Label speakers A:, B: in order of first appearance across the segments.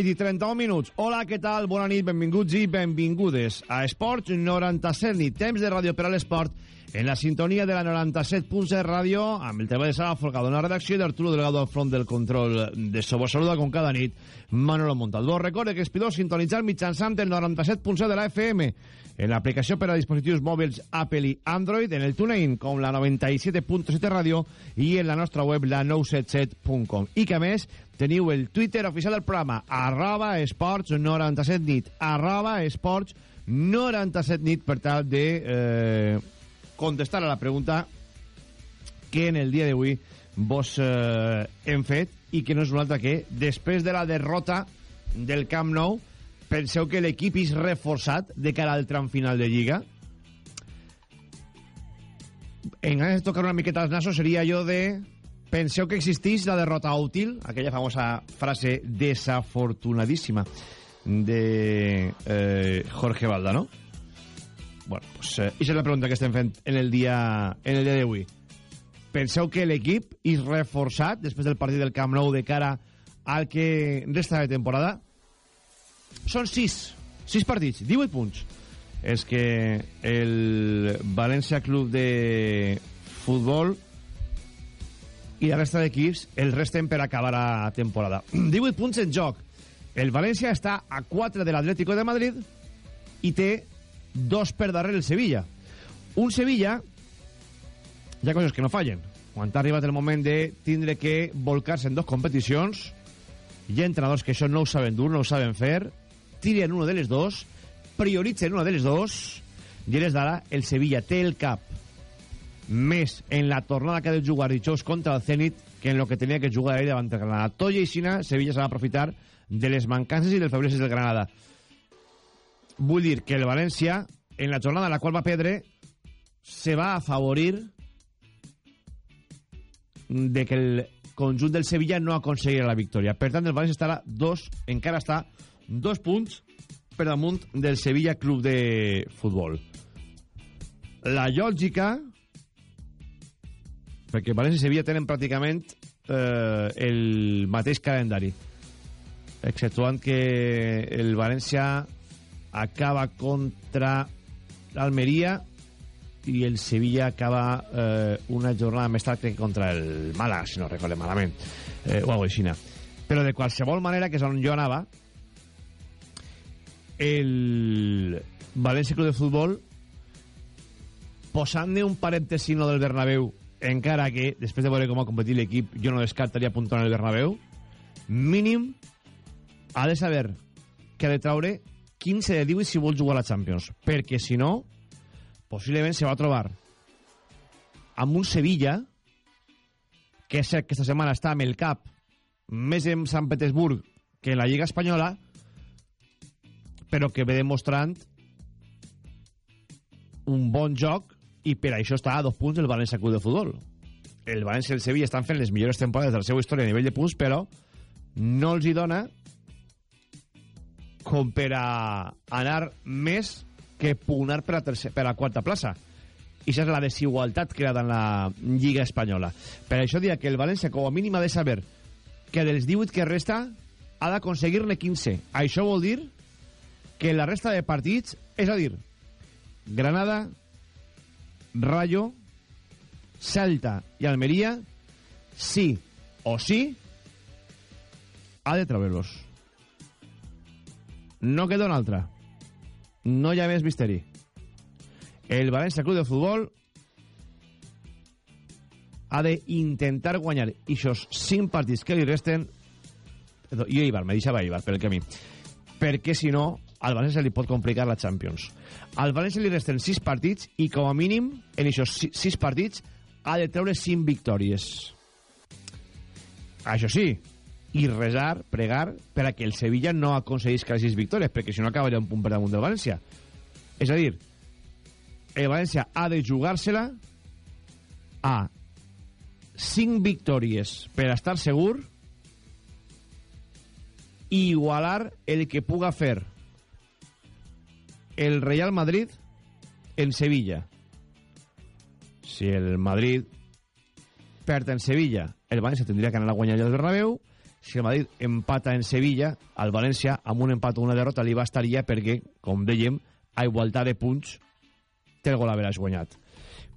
A: Les 11 de la nit i 31 minuts. Hola, què tal? Bona nit, benvinguts i benvingudes a Esports 97 nit. Temps de ràdio per a l'esport en la sintonia de la 97.7 ràdio amb el tema de Sala Folgado la redacció i d'Arturo Delgado al front del control de Sobo. Saluda com cada nit Manolo Montalbó. Recorde que es podeu sintonitzar mitjançant el 97.7 de la FM en l'aplicació per a dispositius mòbils Apple i Android, en el TuneIn com la 97.7 ràdio i en la nostra web la 977.com. I que més teniu el Twitter oficial del programa arroba esports 97 nit arroba esports 97 nit per tal de eh, contestar a la pregunta que en el dia d'avui vos eh, hem fet i que no és una altra que després de la derrota del Camp Nou penseu que l'equip és reforçat de cara al tram final de Lliga? En ganes de tocar una miqueta els nassos seria allò de penseu que existeix la derrota útil aquella famosa frase desafortunadíssima de eh, Jorge Valda, no? Bueno, pues eh, és la pregunta que estem fent en el dia en el dia d'avui. Penseu que l'equip és reforçat després del partit del Camp Nou de cara al que resta de temporada? Són 6, 6 partits, 18 punts. És que el València Club de Futbol i la resta d'equips el resten per acabar la temporada. 18 punts en joc. El València està a 4 de l'Atlético de Madrid i té dos per darrere el Sevilla. Un Sevilla, hi ha coses que no fallen. Quan ha arribat el moment de tindre que volcar-se en dos competicions, hi ha entrenadors que això no ho saben dur, no ho saben fer, tiren una de les dos, prioritzen una de les dos, i eres d'ara el Sevilla té el cap més en la tornada que ha de jugar dijous contra el Zenit que en lo que tenia que jugar ahir davant del Granada. Tot i així, Sevilla s'ha d'aprofitar de les mancances i dels febreses del Granada. Vull dir que el València, en la jornada en la qual va perdre, se va afavorir de que el conjunt del Sevilla no aconseguirà la victòria. Per tant, el València estarà dos, encara està dos punts per damunt del Sevilla Club de Futbol. La lògica perquè València i Sevilla tenen pràcticament eh, el mateix calendari. Exceptuant que el València acaba contra l'Almeria i el Sevilla acaba eh, una jornada més tard que contra el Mala, si no recordem malament eh, o alguna aixina. Però de qualsevol manera que és on jo anava el València Club de Futbol posant-ne un parèntesi no del Bernabéu encara que després de veure com ha competit l'equip jo no descartaria apuntar en el Bernabéu mínim ha de saber que ha de traure 15 de 18 si vol jugar a la Champions perquè si no possiblement se va trobar amb un Sevilla que és cert que esta setmana està amb el cap més en Sant Petersburg que en la Lliga Espanyola però que ve demostrant un bon joc i per això està a dos punts el València Club de Futbol. El València i el Sevilla estan fent les millors temporades de la seva història a nivell de punts, però no els hi dona com per a anar més que pugnar per a, tercer, per a quarta plaça. I això és la desigualtat creada en la Lliga Espanyola. Per això diria que el València, com a mínim, ha de saber que dels 18 que resta ha d'aconseguir-ne 15. Això vol dir que la resta de partits, és a dir, Granada, Rayo, Salta i Almeria, sí o sí, ha de treure-los. No queda una altra. No hi ha més misteri. El València Club de Futbol ha d'intentar guanyar aquests 5 partits que li resten i Eibar, me deixava Eibar per el camí perquè si no al València li pot complicar la Champions al València li resten 6 partits i com a mínim en aquests 6 partits ha de treure 5 victòries això sí i resar, pregar, per a que el Sevilla no aconseguís quasi sis victòries, perquè si no acabaria un punt per damunt del València. És a dir, el València ha de jugar-se-la a 5 victòries per a estar segur i igualar el que puga fer el Real Madrid en Sevilla. Si el Madrid perd en Sevilla, el València tindria que anar a guanyar el Bernabéu. Si el Madrid empata en Sevilla, al València, amb un empat o una derrota, li bastaria perquè, com dèiem, a igualtat de punts, té el gol haveràs guanyat.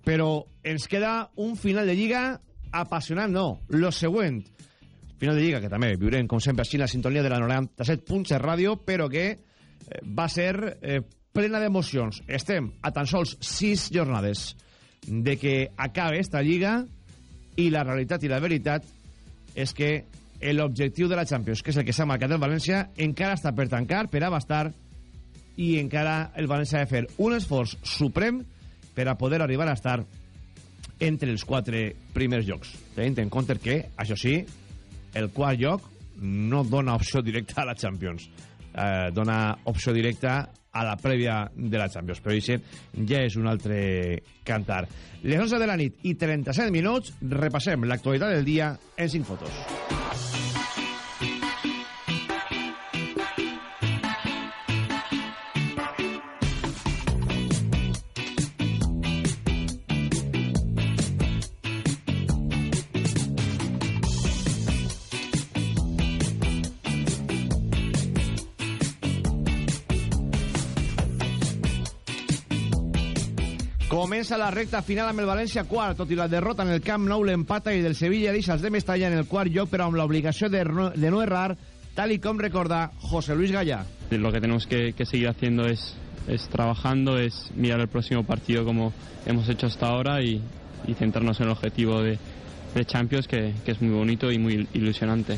A: Però ens queda un final de Lliga apassionant, no. Lo següent, final de Lliga, que també viurem, com sempre, així la sintonia de la 97 punts de ràdio, però que eh, va ser eh, plena d'emocions. Estem a tan sols 6 jornades de que acabe esta Lliga i la realitat i la veritat és que l'objectiu de la Champions, que és el que s'ha marcat el València, encara està per tancar, per abastar, i encara el València ha de fer un esforç suprem per a poder arribar a estar entre els quatre primers llocs. Tenint en compte que, això sí, el quart lloc no dona opció directa a la Champions. Eh, dona opció directa a la prèvia de la Champions. Però això ja és un altre cantar. Les 11 de la nit i 37 minuts repassem l'actualitat del dia en 5 fotos. Comença la recta final amb el València quart, tot i la derrota en el Camp Nou, l'empata i del Sevilla deixa els de Mestalla en el quart lloc, però amb l'obligació de, no, de no errar, tal y com recorda José Luis Gallá.
B: Lo que tenemos que, que seguir haciendo es, es trabajando, es mirar el próximo partido como hemos hecho hasta ahora y, y centrarnos en el objetivo de, de Champions, que, que es muy bonito y muy ilusionante.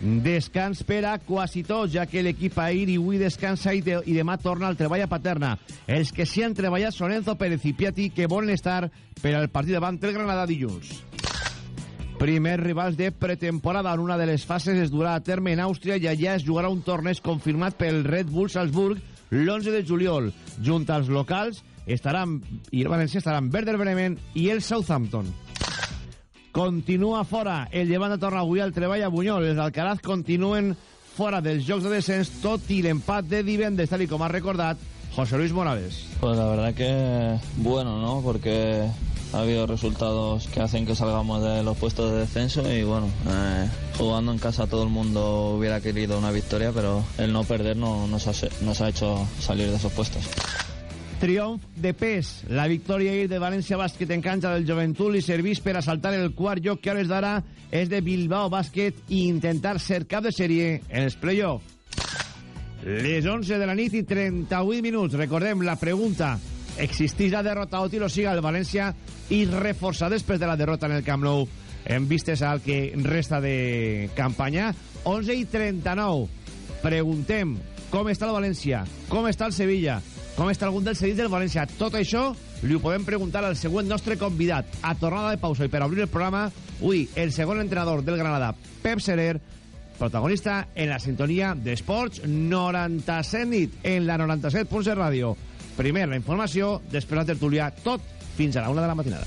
A: Descans per a quasi tots, ja que l'equip ahir i avui descansa i, de, i demà torna al treball a Paterna. Els que s'hi han treballat són Enzo Pérez i Piatti, que volen estar per al partit davant el Granada dilluns. Primers rivals de pretemporada en una de les fases es durà a terme en Àustria i allà es jugarà un torneig confirmat pel Red Bull Salzburg l'11 de juliol. Junt als locals estaran, i el València estaran Werder Bremen i el Southampton. Continua fora. El llevant de avui al treball a Bunyol. Els d'Alcaraz continuen fora dels de descens, tot i l'empat de divendres, tal com ha recordat José Luis Morales.
C: Pues la verdad que bueno, ¿no? Porque ha habido resultados que hacen que salgamos de los puestos de descenso y bueno, eh, jugando en casa todo el mundo hubiera querido una victoria, pero el no perder no, nos ha hecho salir de esos puestos.
A: Triomf de pes. La victòria ahir de València Bàsquet en canxa del Joventut li serveix per assaltar el quart lloc que a hores d'ara és de Bilbao Bàsquet i intentar ser cap de sèrie en els play-off. Les 11 de la nit i 38 minuts. Recordem la pregunta. Existeix la derrota o tiro siga el València i reforçar després de la derrota en el Camp Nou en vistes al que resta de campanya. 11 i 39. Preguntem com està el València, com està el Sevilla, com està algun dels cedits del València. Tot això li ho podem preguntar al següent nostre convidat. A tornada de pausa i per obrir el programa, avui el segon entrenador del Granada, Pep Serer, protagonista en la sintonia d'Esports 97 nit, en la 97 punts de ràdio. Primer la informació, després la tertúlia, tot fins a la una de la matinada.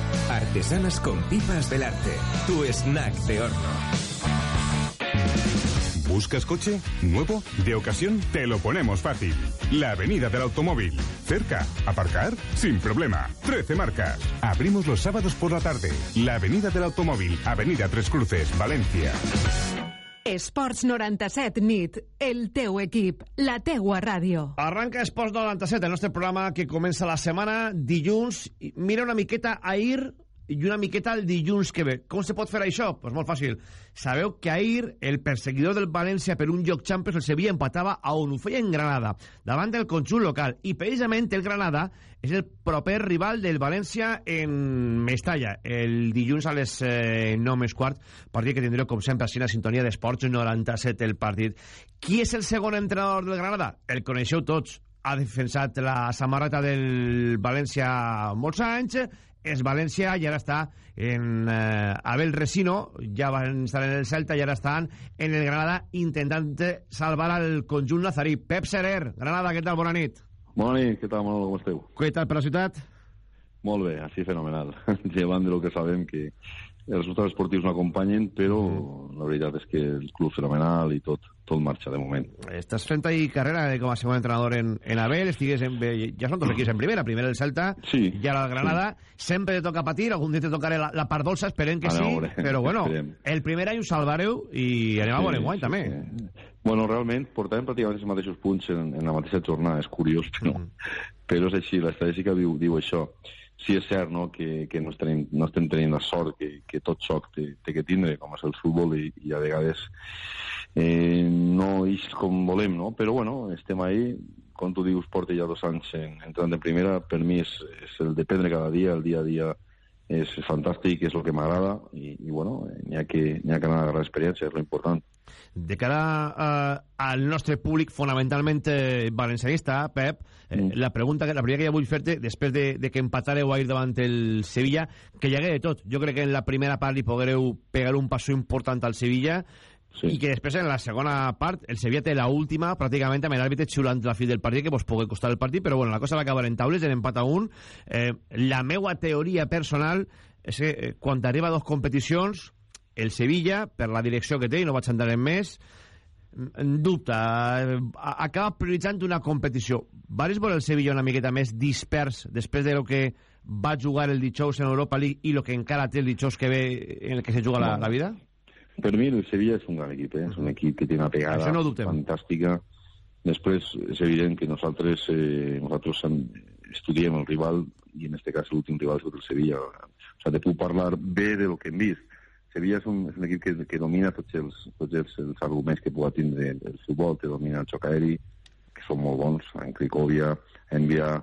D: Artesanas con pipas del arte. Tu snack de horno.
E: ¿Buscas coche? ¿Nuevo? ¿De ocasión? Te lo ponemos fácil. La Avenida del Automóvil. Cerca. ¿Aparcar? Sin problema. 13 marcas. Abrimos los sábados por la tarde. La Avenida del Automóvil. Avenida Tres Cruces, Valencia.
F: Esports 97 nit, el teu equip, la teua ràdio.
A: Arranca Esports 97, el nostre programa que comença la setmana dilluns. Mira una miqueta ahir i una miqueta el dilluns que ve. Com se pot fer això? Doncs pues molt fàcil. Sabeu que ahir el perseguidor del València per un lloc Champions, el Sevilla, empatava a on ho feia en Granada, davant del conjunt local. I precisament el Granada és el proper rival del València en Mestalla, el dilluns a les eh, 9 més quart, partit que tindreu, com sempre, així la sintonia d'Esports 97 el partit. Qui és el segon entrenador del Granada? El coneixeu tots. Ha defensat la samarreta del València molts anys, és València i ara està en eh, Abel Resino, ja van estar en el Celta i ara estan en el Granada intentant salvar el conjunt nazarí. Pep Serer, Granada, què tal? Bona nit.
G: Bona nit, què tal, Manolo, com esteu?
A: Què tal per la ciutat?
G: Molt bé, així fenomenal. Llevant de lo que sabem que els resultats esportius no acompanyen, però la veritat és que el club fenomenal i tot, tot marxa de moment.
A: Estàs fent ahí carrera eh, com a segon entrenador en, en Abel, estigues en, ja són dos equips en primera, primer el Celta
G: Sí,
A: i ara el Granada. Sempre te toca patir, algun dia te tocaré la, la part dolça, esperem que
G: A
A: sí,
G: veure,
A: però bueno,
G: esperem.
A: el primer any ho salvareu i anem a
G: Sí,
A: veure guany
G: sí,
A: també.
G: sí. Bueno, realment, portàvem pràcticament els mateixos punts en, en la mateixa jornada, és curiós, però, però és així, l'estadística diu, diu això. Sí és cert no, que, que no, estem, no estem tenint la sort que, que tot xoc té, té que tindre, com és el futbol, i, i a vegades eh, no és com volem, no? Però bueno, estem ahí, com tu dius, porta ja dos anys en, entrant en primera, per mi és, és el dependre cada dia, el dia a dia és fantàstic, és el que m'agrada, i, i bueno, n'hi ha, que, ha que anar a agarrar experiència, és l'important.
A: De cara eh, al nostre públic fonamentalment eh, valencianista, Pep, eh,
G: Mm.
A: la pregunta que la primera que jo vull fer-te, després de, de que empatareu ahir davant el Sevilla, que hi hagué de tot. Jo crec que en la primera part li poguereu pegar un passo important al Sevilla,
G: Sí.
A: i que després en la segona part el Sevilla té la última pràcticament amb l'àrbitre xulant la fi del partit que vos pugui costar el partit però bueno, la cosa va acabar en taules en empat a un eh, la meua teoria personal és que eh, quan arriba a dos competicions el Sevilla per la direcció que té i no vaig entrar en més en dubte, eh, acaba prioritzant una competició. Varis veure el Sevilla una miqueta més dispers després de lo que va jugar el dijous en Europa League i lo que encara té el dijous que ve en el que se juga la, la vida?
G: Per mi el Sevilla és un gran equip, eh? és un equip que té una pegada
A: no
G: fantàstica. Després és evident que nosaltres, eh, nosaltres en- estudiem el rival i en este cas l'últim rival és el Sevilla. O sigui, te puc parlar bé de lo que hem vist. Sevilla és un, és un equip que, que domina tots els, tots els, els arguments que pugui tindre el futbol, te domina el xoc aeri, que són molt bons, en Cricòvia, Envia,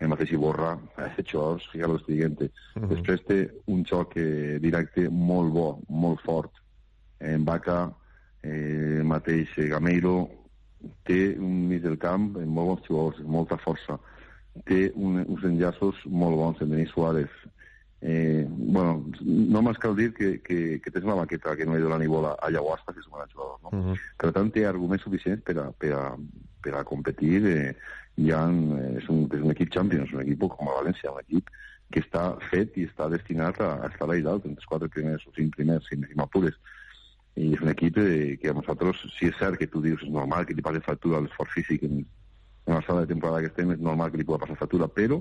G: el mateix Iborra, això, ja lo estic dient.
A: Mhm.
G: Després té un xoc eh, directe molt bo, molt fort, en Vaca, eh, mateix eh, Gameiro, té un mig del camp amb molt bons jugadors, molta força. Té un, uns enllaços molt bons en Denis Suárez. Eh, bueno, només cal dir que, que, que tens una maqueta que no hi dona ni bola a Llaguasta, que és un bon jugador, no?
A: Uh -huh.
G: Per tant, té arguments suficients per a, per a, per a competir. Eh, hi ha, eh, és, un, és un equip Champions, un equip com a València, un equip que està fet i està destinat a, a estar allà dalt, entre els quatre primers o cinc primers, si, si m'apures. I és un equip eh, que a nosaltres, si és cert que tu dius és normal que li passi factura a l'esforç físic en, en la sala de temporada que estem, és normal que li pugui passar factura, però,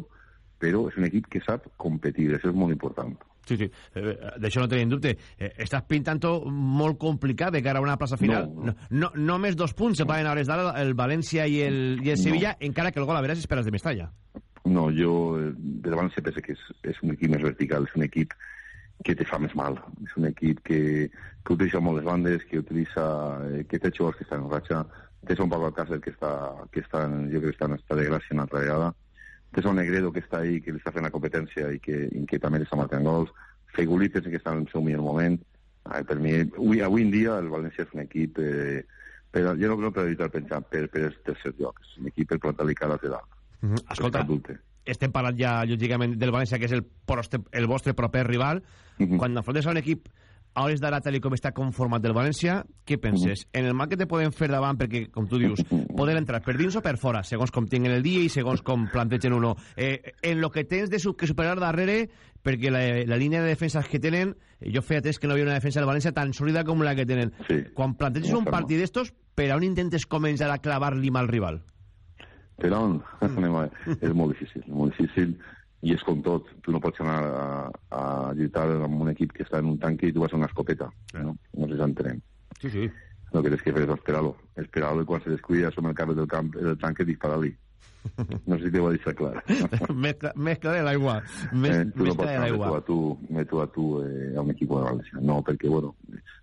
G: però és un equip que sap competir, això és molt important.
A: Sí, sí, eh, d'això no tenim dubte. Eh, estàs pintant-ho molt complicat de cara a una plaça final.
G: No,
A: No, no, només dos punts se poden a hores d'ara el València i el, i el Sevilla, encara que el gol a veure si esperes de Mestalla.
G: No, jo eh, de València penso que és, és un equip més vertical, és un equip que te fa més mal. És un equip que, que utilitza molt les bandes, que utilitza, eh, que té jugadors que estan en ratxa, té un Pablo Alcácer que està, que està jo crec que està en estat de gràcia una altra vegada, té un Negredo que està ahí, que li està fent la competència i que, i que també li està marcant gols, Fegulí pensa que està en el seu millor moment. Ai, per mi, avui, avui en dia el València és un equip, eh, per, jo no crec per evitar pensar per, per el tercer lloc, és un equip per plantar-li cares de dalt.
A: Uh -huh. Escolta. Estem parlant ja, lògicament, del València, que és el, proste, el vostre proper rival.
G: Uh -huh.
A: Quan enfrontes a un equip a hores d'ara, tal com està conformat del València, què penses? En el mal que te poden fer davant, perquè, com tu dius, poden entrar per dins o per fora, segons com tinguen el dia i segons com plantegen uno. Eh, en lo que tens de su- que superar darrere, perquè la, la línia de defensas que tenen, eh, jo feia temps que no havia una defensa del València tan sòlida com la que tenen.
G: Sí.
A: Quan planteges un partit d'estos, per on intentes començar a clavar-li mal rival?
G: Per on? Anem a- és molt difícil, molt difícil, i és com tot. Tu no pots anar a, a lluitar amb un equip que està en un tanque i tu vas a una escopeta. No, no sé si entenem.
A: Sí, sí.
G: el que tens que fer és esperar-lo. Esperar-lo i quan se descuida som el cap del camp del tanque disparar-li. No sé si t'ho ha deixat clar.
A: mescla, mescla de l'aigua.
G: Eh, tu no pots anar tu a tu, de tu a tu eh, a un equip de València. No, perquè, bueno,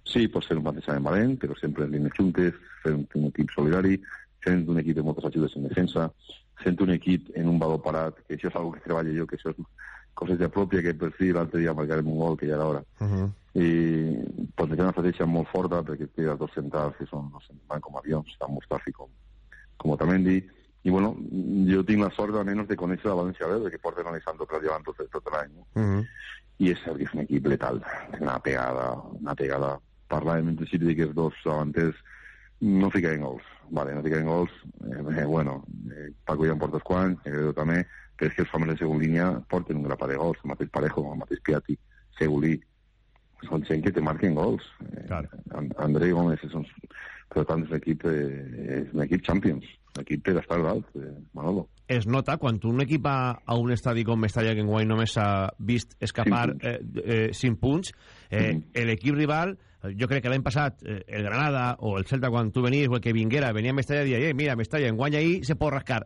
G: sí, pot ser un plantejament valent, però sempre en línies juntes, fent un equip solidari, fent un equip de moltes ajudes en defensa, fent un equip en un valor parat, que això és una que treballo jo, que això és coses de pròpia, que per fi l'altre dia marcarem un gol, que ja era hora.
A: Uh -huh.
G: i plantejar una estratègia molt forta perquè té els dos centrals que són els van com avions, tant Mustafi com, com Otamendi i bueno, jo tinc la sort almenys de conèixer la València Verde que porten analitzant pràcticament tot, tot l'any no?
A: Uh -huh.
G: i és cert que és un equip letal una pegada, una pegada parlàvem en principi que els dos davanters no ficarem gols vale, no ficarem gols eh, eh, bueno, eh, Paco ja en porta els quants Negredo també, però és que els famers de segon línia porten un grapat de gols, el mateix Parejo el mateix Piatti, Segulí són gent que te marquen gols.
A: Claro.
G: Eh, André Gómez és un, per tant, és un equip, eh, és un equip Champions, un equip per estar dalt, eh, Manolo.
A: Es nota quan un equip va a un estadi com Mestalla, que enguany només s'ha vist escapar
G: Cinc
A: eh, eh, 5 punts, eh,
G: Mhm.
A: l'equip rival, eh, jo crec que l'any passat eh, el Granada o el Celta, quan tu venies o el que vinguera, venia a Mestalla i deia, eh, mira, Mestalla, enguany ahir se pot rascar.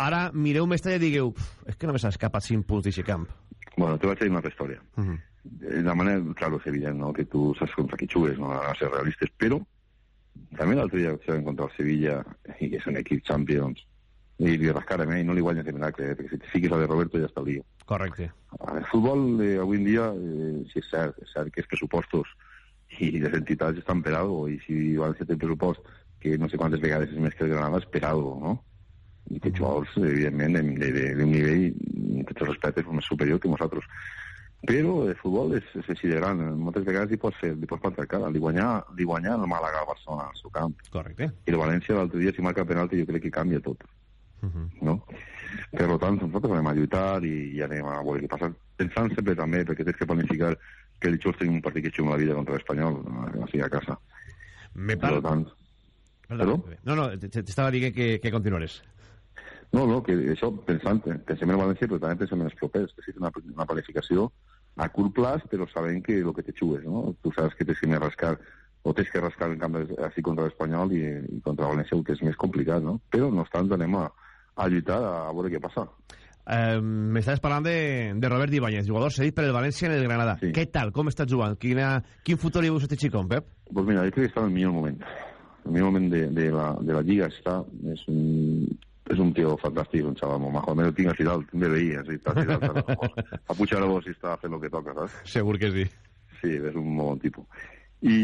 A: Ara mireu Mestalla i digueu, "Uf, és que només s'ha escapat 5 punts d'aquest camp.
G: Bueno, te vaig a dir una altra història.
A: Uh -huh.
G: De la manera, claro, és evident, ¿no? que tu saps contra qui jugues, no? a ser realistes, però també l'altre dia vaig jugar contra el Sevilla, i que és un equip Champions, i li rascarem, eh? i no li guanyes de miracle, eh? perquè si te fiques a de Roberto ja està el lío.
A: Correcte.
G: El futbol eh, avui en dia, eh, sí és cert, és cert que els pressupostos i les entitats estan per algo, i si València té pressupost que no sé quantes vegades és més que el Granada, és per algo, no? I que jugadors, evidentment, de- de- de- d'un nivell, amb tots els respectes, més superior que nosaltres. Però el futbol és, és així de gran. Moltes vegades li pots, fer, li pots plantar cara. Li guanyar, li guanyar el Màlaga al Barcelona al seu camp.
A: Correcte.
G: I el València l'altre dia, si marca penalti, jo crec que canvia tot
A: Uh -huh.
G: no? Per tant, nosaltres anem a lluitar i, i anem a veure què passa. Pensant sempre també, perquè tens que planificar que dijous tenim un partit que xuem la vida contra l'Espanyol, així a casa.
A: Me
G: Per
A: par...
G: tant,
A: Perdó? No, no, t'estava dient que, que continuares.
G: no, no, que això, pensant, pensem en València, però també pensem en els propers, que és una, una planificació a curt plaç, però sabent que el que te xues, no? Tu saps que tens que rascar o tens que rascar en canvi així contra l'Espanyol i, i contra València, el que és més complicat, no? Però, no obstant, anem a, a lluitar a veure què passa.
A: Eh, M'estaves parlant de, de Robert Ibáñez, jugador cedit per el València en el Granada.
G: Sí.
A: Què tal? Com està jugant? Quina, quin futur hi veus a este xicón, Pep?
G: Pues mira, yo creo que está en el millor moment. El millor moment de, de, la, de la lliga està... És un, és un tío fantàstic, un xaval molt majo. Almenys el tinc un BBI, així està així dalt. a pujar voz i està fent el que toca, saps?
A: Segur que sí.
G: Sí, és un bon tipus. I,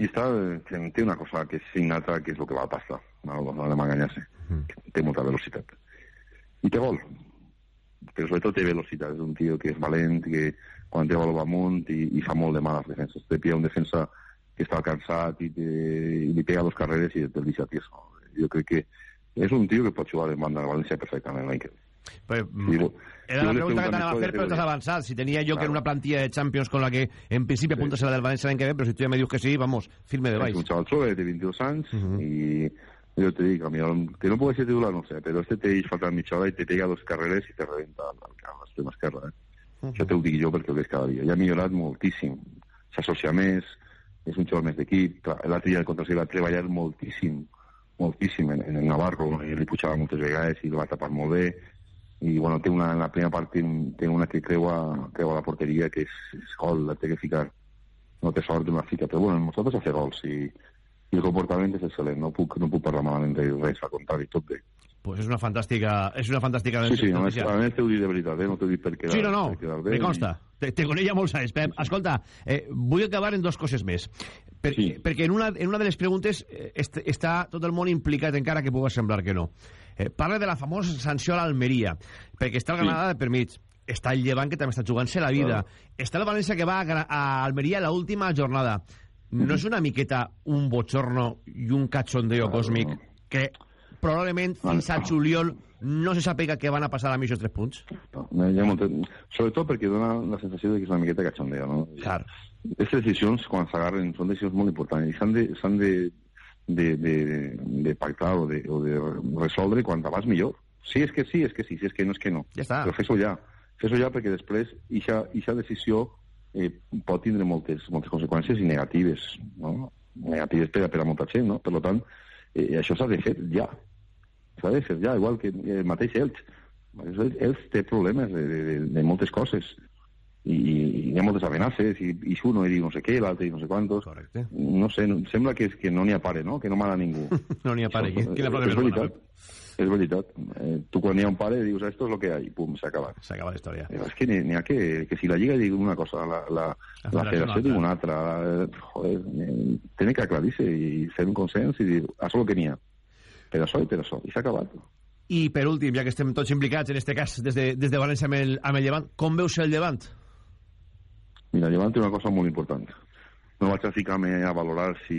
G: i està, té una cosa que és innata, que és el que va a pasta. No, no anem a enganyar-se. Té molta velocitat. I té gol. Però sobretot té velocitat. És un tio que és valent, que quan té gol va amunt i, i fa molt de mal a les defenses. Té pia un defensa que està cansat i, te, i li pega dos carreres i te'l deixa tieso. Jo crec que és un tio que pot jugar en banda de València perfectament l'any que ve.
A: Però,
G: Sí, bo-
A: era la pregunta que t'anava a fer, però t'has
G: sí.
A: avançat. Si tenia jo que
G: Claro.
A: era una plantilla de Champions con la que en principi apunta a ser la del València l'any que ve, però si tu ja me dius que sí, vamos, firme de
G: És
A: baix.
G: un xaval jove de 22 anys
A: Mhm.
G: i jo te dic, a mi, el- que no pugui ser titular, no sé, però este te deixa faltar mitja hora i te pega dos carreres i te rebenta al, al, a l'extrema esquerra. Eh? Això te ho dic jo perquè ho veig cada dia. Ja ha millorat moltíssim. S'associa més, és un xaval més d'equip. L'altre dia contra el va treballar moltíssim, moltíssim en, en el Navarro, i li pujava moltes vegades i el va tapar molt bé. I bueno, té una, en la primera part té, té una que creua, creua la porteria que és, és gol, la té que ficar. No té sort d'una fica, però bueno, nosaltres a fer gols i, i el comportament és excel·lent, no puc, no puc parlar malament de res, al contrari, tot bé.
A: Pues és una fantàstica, és una fantàstica
G: Sí, sí, només,
A: notícia.
G: a més t'ho dic de veritat, eh? no t'ho dic per quedar,
A: Sí, no, no,
G: per quedar bé.
A: me consta. Te, te coneix ja molts anys, Pep. Escolta, eh, vull acabar en dues coses més. Per,
G: Sí.
A: Perquè en una, en una de les preguntes eh, est, està tot el món implicat, encara que pugui semblar que no. Eh, parla de la famosa sanció a l'Almeria, perquè està el
G: Sí.
A: Granada de per mig, està el Llevant, que també està jugant-se la vida,
G: Claro.
A: està el València, que va a, a Almeria la última jornada. No és una miqueta un bochorno i un cachondeo
G: Claro.
A: còsmic que probablement fins a juliol no se sàpiga què van a passar a mi aquests tres punts?
G: No, hi ha molta... Sobretot perquè dona la sensació de que és una miqueta cachondeo, no?
A: Clar.
G: Aquestes decisions, quan s'agarren, són decisions molt importants i s'han de, de, de, de, de pactar o de, o de resoldre quan abans millor. Sí, és que sí, és que sí, si és que no, és que no.
A: Ja està.
G: Però fes-ho ja. Fes-ho ja perquè després ixa, ixa decisió eh, pot tindre moltes, moltes conseqüències i negatives, no? negatives per, per a molta gent, no? Per tant, eh, això s'ha de fer ja. S'ha de fer ja, igual que el mateix Elx. Elx, Elx té problemes de, de, de moltes coses i, i hi ha moltes amenaces i, i uno i diu no sé què, l'altre i no sé quantos
A: Correcte.
G: no sé, no, sembla que, és que no n'hi ha pare, no? que no mana ningú
A: no n'hi ha pare aquí. Quina pròpia
G: és
A: persona,
G: veritat, és veritat. Eh, tu quan hi ha un pare dius esto és lo que hay, pum, s'ha acabat
A: S'acaba la història.
G: Eh, és que n'hi ha que, que si la Lliga diu una cosa, la, la,
A: La
G: la,
A: federació
G: diu una altra, joder, eh, tiene que aclarir-se i fer un consens i dir, això és el que n'hi ha. Per això i per això, i s'ha acabat.
A: I per últim, ja que estem tots implicats, en este cas, des de, des de València amb el, amb el Llevant, com veus el Llevant?
G: Mira, Llevant té una cosa molt important. No vaig a ficar-me a valorar si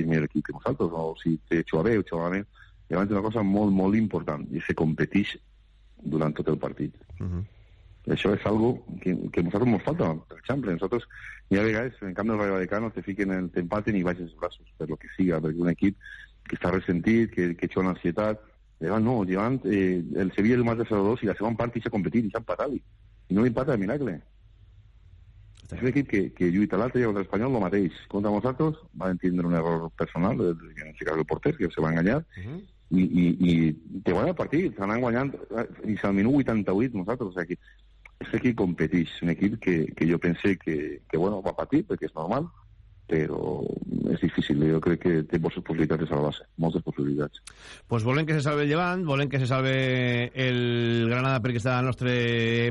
G: és millor equip que nosaltres o si té xuar bé o xuar malament. Té una cosa molt, molt important i se competeix durant tot el partit.
A: Uh -huh.
G: Això és algo que, que nosaltres ens falta. Per exemple, nosaltres hi ha vegades, en camp del Rayo Vallecano, te fiquen, el, t'empaten i baixes els braços, per lo que siga, perquè un equip que està ressentit, que, que xona ansietat. Llevant no, Llevant, eh, el Sevilla el más de 0-2 i la segona part i s'ha competit i s'ha empatat i no li empata de milagre. És un equip que, que lluita l'altre i contra l'Espanyol el mateix. Contra nosaltres va entendre un error personal, eh, en aquest cas el porter, que se va enganyar,
A: Uh -huh.
G: I, i, i te guanya el partit, s'anan guanyant eh, fins al minut 88 nosaltres, o sigui és un equip competeix, un equip que, que jo pense que, que bueno, va patir, perquè és normal, però és difícil, jo crec que té moltes possibilitats de salvar-se, moltes possibilitats.
A: Pues volen que se salve el Llevant, volen que se salve el Granada perquè està el nostre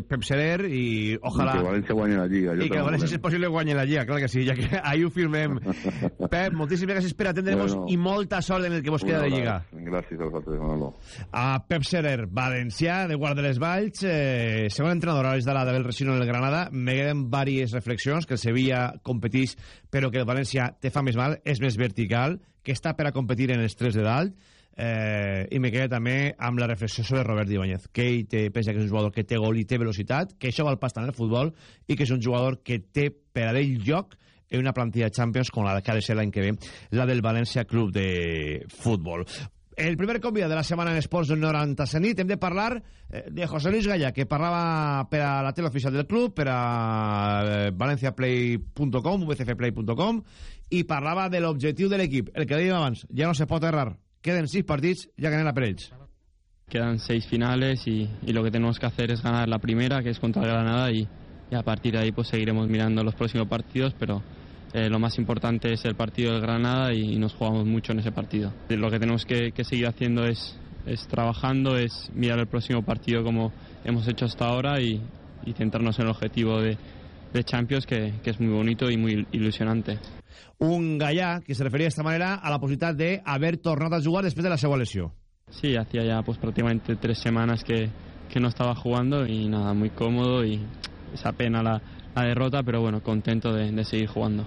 A: Pep Serer i ojalà...
G: I que València guanyi la Lliga.
A: I que València, si és possible, guanyi la Lliga, clar que sí, ja que ahir ho firmem. Pep, moltíssimes gràcies per atendre'ns
G: Bueno.
A: i molta sort en el que vos queda de Lliga.
G: Gràcies a vosaltres, Manolo.
A: A Pep Serer, valencià, de Guarda les Valls, eh, segon entrenador a la del Resino en el Granada, me queden diverses reflexions, que el Sevilla competís, però que el València te fa més mal, és més vertical, que està per a competir en els tres de dalt, eh, i me queda també amb la reflexió sobre Robert Ibáñez, que ell té, pensa que és un jugador que té gol i té velocitat, que això val en el futbol, i que és un jugador que té per a ell lloc en una plantilla de Champions com la que ha de ser l'any que ve, la del València Club de Futbol. El primer convidat de la setmana en Esports del 90 nit hem de parlar eh, de José Luis Galla, que parlava per a la tele oficial del club, per a eh, valenciaplay.com, vcfplay.com, i parlava de l'objectiu de l'equip. El que dèiem abans, ja no se pot errar. Queden sis partits, ja que anem a per.
B: Quedan seis finales y, lo que tenemos que hacer es ganar la primera, que es contra Granada, y, y a partir de ahí pues seguiremos mirando los próximos partidos, pero eh, lo más importante es el partido del Granada y, y nos jugamos mucho en ese partido. Lo que tenemos que, que seguir haciendo es, es trabajando, es mirar el próximo partido como hemos hecho hasta ahora y, y centrarnos en el objetivo de, de Champions, que, que es muy bonito y muy ilusionante.
A: Un Gallà que se referia d'esta manera a la possibilitat d'haver tornat a jugar després de la seva lesió.
B: Sí, hacía ya pues prácticamente tres semanas que, que no estaba jugando y nada, muy cómodo y esa pena la, la derrota, pero bueno, contento de, de seguir jugando.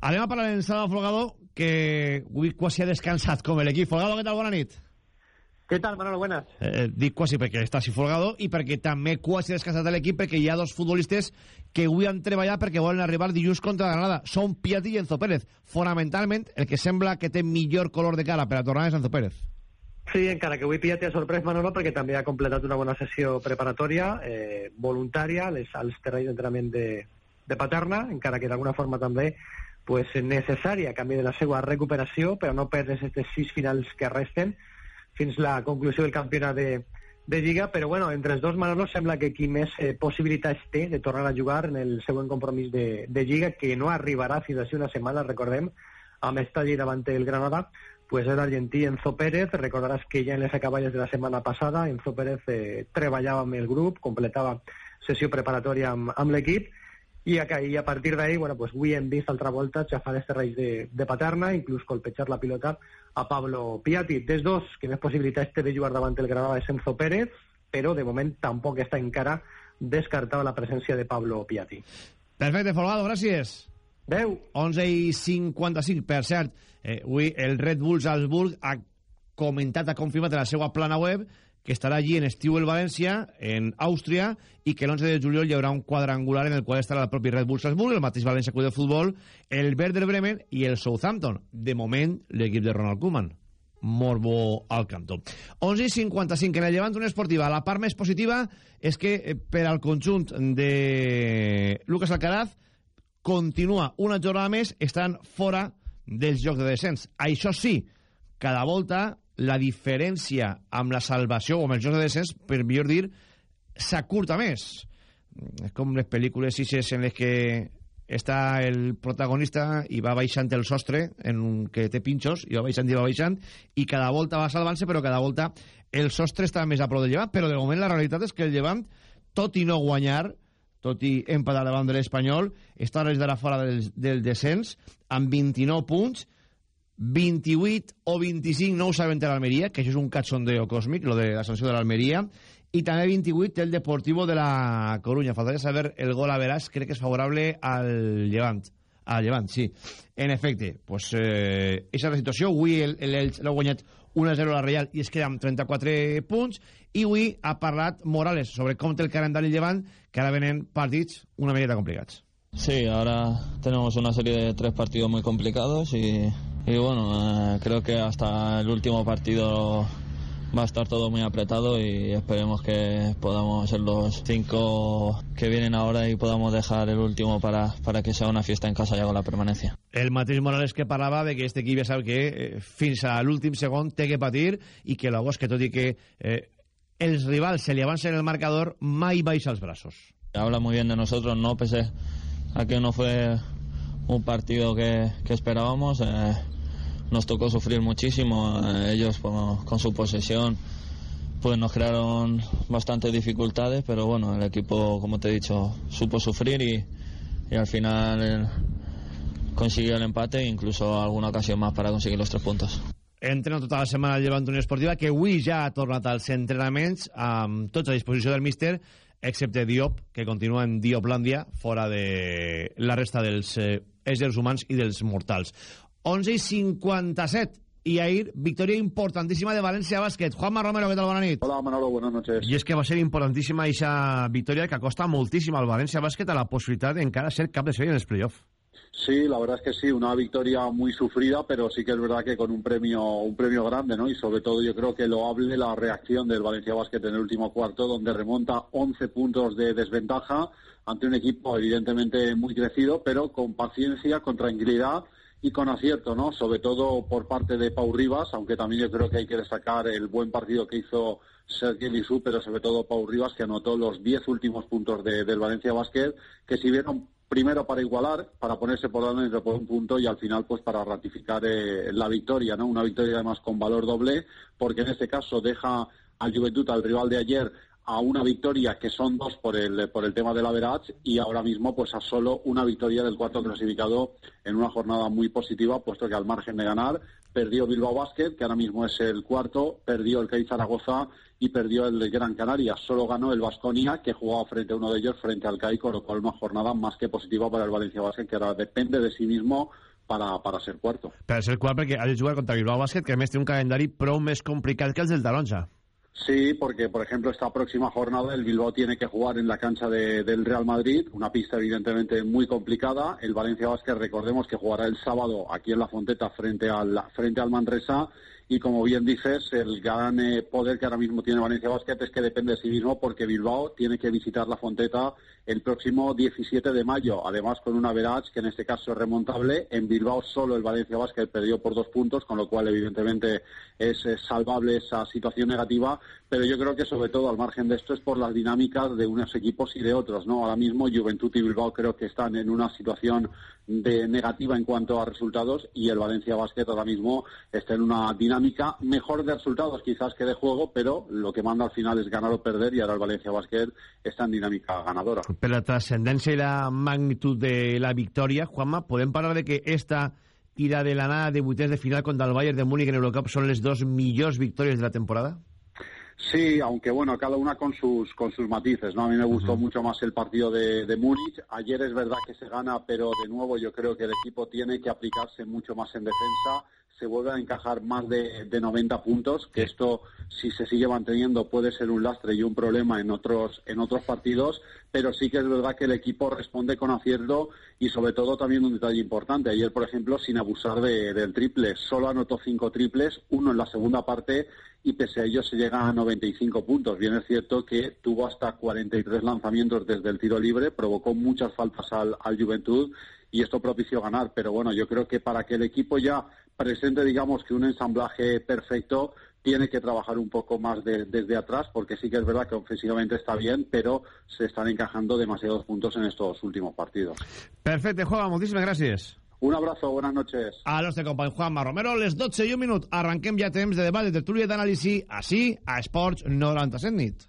A: Anem a parlar en Salva Folgado, que avui quasi ha descansat com l'equip. Folgado, què tal? Bona nit.
H: ¿Qué tal, Manolo? Buenas.
A: Eh, dic quasi perquè està així folgado i perquè també quasi ha descansat l'equip perquè hi ha dos futbolistes que avui han treballat perquè volen arribar dilluns contra Granada. Són Piatti i Enzo Pérez. Fonamentalment, el que sembla que té millor color de cara per a tornar és Enzo Pérez.
H: Sí, encara que avui Pia t'ha sorprès, Manolo, perquè també ha completat una bona sessió preparatòria, eh, voluntària, les, als terrenys d'entrenament de, de Paterna, encara que d'alguna forma també pues, necessària a canvi de la seva recuperació, però no perdre aquests sis finals que resten fins la conclusió del campionat de, de Lliga, però bueno, entre els dos Manolo sembla que qui més eh, possibilitats té de tornar a jugar en el següent compromís de, de Lliga, que no arribarà fins a una setmana, recordem, amb estadi davant el Granada, pues és l'argentí Enzo Pérez, recordaràs que ja en les acaballes de la setmana passada Enzo Pérez eh, treballava amb el grup, completava sessió preparatòria amb, amb l'equip, i a, i a partir d'ahí, bueno, pues avui hem vist altra volta xafar este reis de, de Paterna, inclús colpejar la pilota a Pablo Piatti. Des dos, que més possibilitats té de jugar davant el Granada és Enzo Pérez, però de moment tampoc està encara descartada la presència de Pablo Piatti.
A: Perfecte, Folgado, gràcies.
H: Adéu.
A: 11 i 55, per cert. Eh, avui el Red Bull Salzburg ha comentat, ha confirmat en la seva plana web que estarà allí en estiu el València, en Àustria, i que l'11 de juliol hi haurà un quadrangular en el qual estarà el propi Red Bull Salzburg, el mateix València Club de Futbol, el Werder Bremen i el Southampton. De moment, l'equip de Ronald Koeman. Morbo al cantó. 11 i 55, en el llevant una esportiva. La part més positiva és que eh, per al conjunt de Lucas Alcaraz continua una jornada més, estan fora dels jocs de descens. Això sí, cada volta la diferència amb la salvació o amb els jocs de descens, per millor dir, s'acurta més. És com les pel·lícules ixes en les que està el protagonista i va baixant el sostre en un que té pinxos i va baixant i va baixant i cada volta va salvant-se però cada volta el sostre està més a prou del llevant però de moment la realitat és que el llevant tot i no guanyar tot i empatar davant de l'Espanyol està a d'ara fora del, del descens amb 29 punts 28 o 25 no ho saben de l'Almeria que això és un cachondeo còsmic lo de la sanció de l'Almeria i també 28 el Deportivo de la Coruña. Faltaria saber el gol a Veràs, crec que és favorable al Llevant. Al Llevant, sí. En efecte, pues, eh, és la situació. Avui l'Elx l'ha guanyat 1-0 a la Real i es queda amb 34 punts. I avui ha parlat Morales sobre com té el calendari Llevant, que ara venen partits una miqueta complicats.
C: Sí, ahora tenemos una serie de tres partidos muy complicados y, y bueno, eh, creo que hasta el último partido va a estar todo muy apretado y esperemos que podamos ser los cinco que vienen ahora y podamos dejar el último para, para que sea una fiesta en casa ya con la permanencia.
A: El mateix Morales que parlava de que este equip ja sap que eh, fins a l'últim segon té que patir i que llavors que tot i que eh, els rivals se li avancen el marcador mai baixa els braços.
C: Habla muy bien de nosotros, ¿no? Pese a que no fue un partido que, que esperábamos. Eh, nos tocó sufrir muchísimo. Eh, ellos con su posesión pues nos crearon bastantes dificultades, pero bueno, el equipo, como te he dicho, supo sufrir y, y al final eh, consiguió el empate e incluso alguna ocasión más para conseguir los tres puntos.
A: Entrena tota la setmana al Llevant Unió Esportiva, que avui ja ha tornat als entrenaments amb tots a disposició del míster, excepte Diop, que continua en Dioplàndia, fora de la resta dels eh, éssers humans i dels mortals. 11 i 57. Y ahir, victoria importantísima de Valencia Básquet. Juanma Romero, ¿qué tal? Buenas noches.
I: Hola, Manolo, buenas noches.
A: Y es que va a ser importantísima esa victoria que acosta muchísimo al Valencia Básquet a la posibilidad de encara ser cap de serie en el playoff.
I: Sí, la verdad es que sí, una victoria muy sufrida, pero sí que es verdad que con un premio, un premio grande, ¿no? Y sobre todo yo creo que lo hable la reacción del Valencia Basket en el último cuarto, donde remonta 11 puntos de desventaja ante un equipo evidentemente muy crecido, pero con paciencia, con tranquilidad y con acierto, ¿no? Sobre todo por parte de Pau Rivas, aunque también yo creo que hay que destacar el buen partido que hizo Sergio Lisú, pero sobre todo Pau Rivas, que anotó los 10 últimos puntos de, del Valencia Basket, que sirvieron primero para igualar, para ponerse por delante por un punto y al final pues para ratificar eh, la victoria, ¿no? Una victoria además con valor doble, porque en este caso deja al Juventud, al rival de ayer, a una victoria que son dos por el, por el tema de la Verach y ahora mismo pues a solo una victoria del cuarto clasificado en una jornada muy positiva, puesto que al margen de ganar perdió Bilbao Basket, que ahora mismo es el cuarto, perdió el CAI Zaragoza y perdió el Gran Canaria. Solo ganó el Vasconia, que jugaba frente a uno de ellos, frente al CAI, con lo cual una jornada más que positiva para el Valencia Basket, que ahora depende de sí mismo para, para ser cuarto.
A: Per ser quart, perquè ha de jugar contra Bilbao Basket, que a més un calendari prou més complicat que els del Taronja.
I: Sí, porque por ejemplo esta próxima jornada el Bilbao tiene que jugar en la cancha de, del Real Madrid, una pista evidentemente muy complicada. El Valencia Basket recordemos que jugará el sábado aquí en la Fonteta frente al frente al Manresa y como bien dices, el gran eh, poder que ahora mismo tiene Valencia Basket es que depende de sí mismo porque Bilbao tiene que visitar la Fonteta el próximo 17 de mayo, además con una Verage que en este caso es remontable. En Bilbao solo el Valencia Basket perdió por dos puntos, con lo cual evidentemente es, es salvable esa situación negativa, pero yo creo que sobre todo al margen de esto es por las dinámicas de unos equipos y de otros, ¿no? Ahora mismo Juventud y Bilbao creo que están en una situación de negativa en cuanto a resultados y el Valencia Basket ahora mismo está en una dinámica mejor de resultados quizás que de juego, pero lo que manda al final es ganar o perder y ahora el Valencia Basket está en dinámica ganadora.
A: Per la trascendència i la magnitud de la victòria, Juanma, podem parlar de que esta i la de l'anada de vuitens de final contra el Bayern de Múnich en Eurocup són les dos millors victòries de la temporada?
I: Sí, aunque bueno, cada una con sus con sus matices, ¿no? A mí me gustó uh -huh. mucho más el partido de, de Múnich. Ayer es verdad que se gana, pero de nuevo yo creo que el equipo tiene que aplicarse mucho más en defensa. Se vuelven a encajar más de, de 90 puntos, que esto, si se sigue manteniendo, puede ser un lastre y un problema en otros, en otros partidos, pero sí que es verdad que el equipo responde con acierto y sobre todo también un detalle importante. Ayer, por ejemplo, sin abusar de- del triple, solo anotó cinco triples, uno en la segunda parte y pese a ello se llega a 95 puntos. Bien es cierto que tuvo hasta 43 lanzamientos desde el tiro libre, provocó muchas faltas al, al Juventud y esto propició ganar. Pero bueno, yo creo que para que el equipo ya presente, digamos, que un ensamblaje perfecto, tiene que trabajar un poco más de- desde atrás, porque sí que es verdad que ofensivamente está bien, pero se están encajando demasiados puntos en estos últimos partidos.
A: Perfecte, Juanma, moltíssimes gràcies.
I: Un abrazo, buenas noches.
A: Al nostre company Juanma Romero, les 12 i un minut. Arranquem ja temps de debat, de tertúlia i d'anàlisi, així, a Esports 97 nit.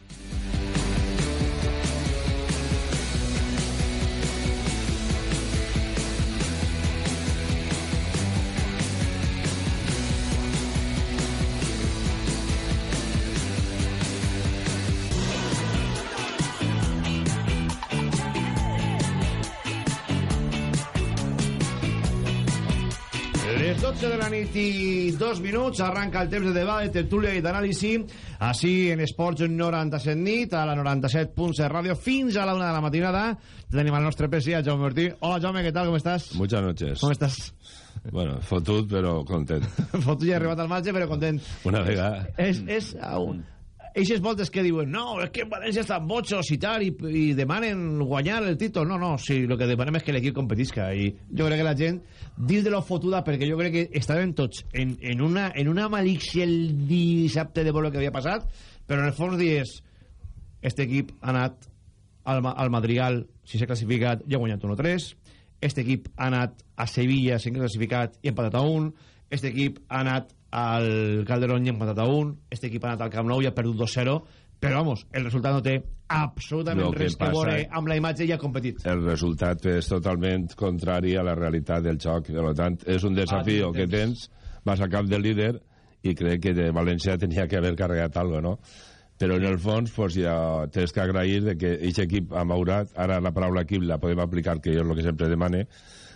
A: 12 de la nit i dos minuts arranca el temps de debat, de tertúlia i d'anàlisi així en Esports 97 nit a la 97.7 ràdio fins a la una de la matinada tenim el nostre PSI, Jaume Martí Hola Jaume, què tal, com estàs?
J: Muchas noches.
A: Com estàs?
J: Bueno, fotut, però content.
A: Fotu ja ha arribat al marge, però content
J: Una vegada.
A: és, és un... Eixes voltes que diuen no, és que en València estan botxos i tal i, i demanen guanyar el títol. No, no, sí, el que demanem és que l'equip competisca i jo crec que la gent dins de lo fotuda, perquè jo crec que estàvem tots en, en, una, en una malícia el dissabte de el que havia passat però en el fons dies este equip ha anat al, al Madrigal si s'ha classificat i ha guanyat 1-3 este equip ha anat a Sevilla si s'ha classificat i empatat a 1 este equip ha anat al Calderón i ha empatat a 1 este equip ha anat al Camp Nou i ha perdut 2-0 però vamos, el resultat no té absolutament
J: que
A: res que veure amb la imatge i ha competit.
J: El resultat és totalment contrari a la realitat del xoc. Per tant, és un desafí
A: Ah,
J: que tens, vas a cap del líder i crec que de València tenia que haver carregat alguna no? Però en el fons pues, ja tens que agrair de que aquest equip ha maurat, ara la paraula equip la podem aplicar, que jo és el que sempre demane,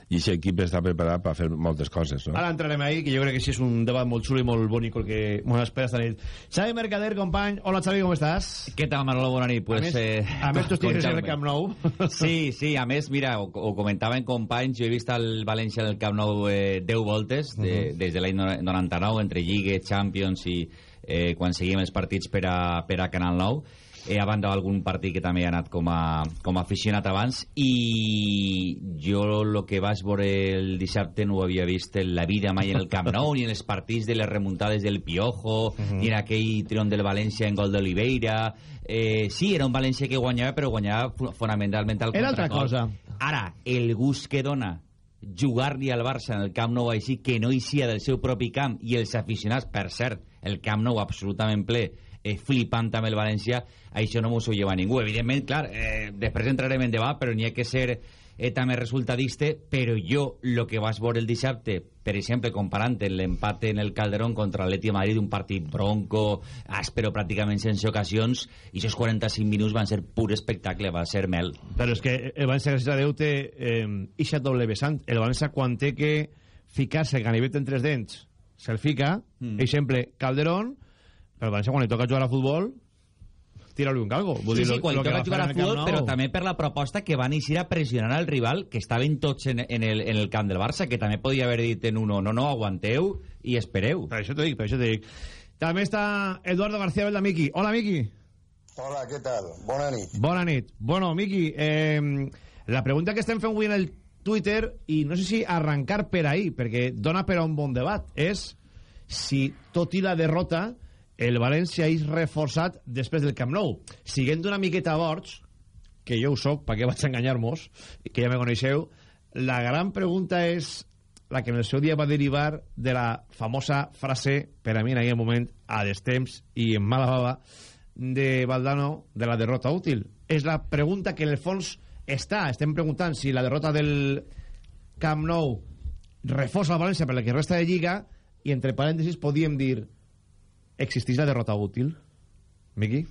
J: i aquest equip està preparat per fer moltes coses. No?
A: Ara entrarem ahí, que jo crec que sí és un debat molt xulo i molt bonic el que mos espera esta nit. Xavi Mercader, company. Hola, Xavi, com estàs?
K: Què tal, Manolo? Bona nit. Pues,
A: a més,
K: eh,
A: a més tu estigues en el. Camp Nou.
K: Sí, sí, a més, mira, ho, ho comentaven companys, jo he vist el València en el Camp Nou eh, 10 voltes, de,
A: Mhm.
K: des de l'any 99, entre Lligue, Champions i eh, quan seguim els partits per a, per a Canal 9, eh, a banda d'algun partit que també he anat com a, com a aficionat abans, i jo el que vaig veure el dissabte no ho havia vist en la vida mai en el Camp Nou, ni en els partits de les remuntades del Piojo,
A: Mhm.
K: ni en aquell triomf del València en gol d'Oliveira... Eh, sí, era un València que guanyava, però guanyava fonamentalment al
A: Era altra cosa.
K: Ara, el gust que dona jugar-li al Barça en el Camp Nou així, que no eixia del seu propi camp, i els aficionats, per cert, el Camp Nou absolutament ple, eh, flipant amb el València, això no m'ho s'ho lleva ningú. Evidentment, clar, eh, després entrarem en debat, però n'hi ha que ser eh, també resultadista, però jo, el que vas veure el dissabte, per exemple, comparant l'empat en el Calderón contra de Madrid, un partit bronco, àspero pràcticament sense ocasions, i aquests 45 minuts van ser pur espectacle, va ser mel.
A: Però és que el València, gràcies a Déu, té eh, ixa doble vessant. El València, quan té que ficar-se el ganivet entre els dents, se'l fica, mm. exemple, Calderón, però el València, quan li toca jugar a futbol, tira-li un calgo. Vull
K: Sí,
A: dir,
K: sí,
A: lo-
K: quan
A: lo que
K: toca jugar a futbol, però també per la proposta que van eixir a pressionar al rival, que estaven tots en, en, el, en el camp del Barça, que també podia haver dit en uno, no, no, aguanteu i espereu.
A: Per això t'ho dic, per això t'ho dic. També està Eduardo García Belda, Miki. Hola, Miki.
L: Hola, què tal? Bona nit.
A: Bona nit. Bueno, Miki, eh, la pregunta que estem fent avui en el Twitter, i no sé si arrencar per ahí, perquè dona per a un bon debat, és si tot i la derrota el València és reforçat després del Camp Nou. Siguent una miqueta bords, que jo ho soc, perquè vaig enganyar-nos, que ja me coneixeu, la gran pregunta és la que en el seu dia va derivar de la famosa frase, per a mi en aquell moment, a destemps i en mala bava, de Valdano de la derrota útil. És la pregunta que en el fons està. Estem preguntant si la derrota del Camp Nou reforça el València per la que resta de Lliga i entre parèntesis podíem dir ¿existís la derrota útil? Miki?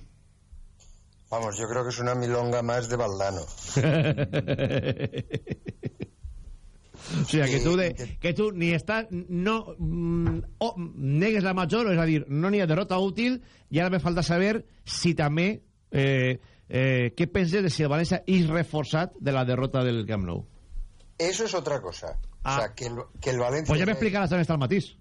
L: Vamos, yo creo que es una milonga más de Valdano.
A: O sigui, que tu, de, que tu ni estàs... No, mm, o, negues la major, és a dir, no n'hi ha derrota útil, i ara me falta saber si també... Eh, eh, què penses de si el València és reforçat de la derrota del Camp Nou?
L: Eso es otra cosa.
A: Ah.
L: O sea, que el, que el Valencia...
A: Pues ya me explicarás dónde está el matiz.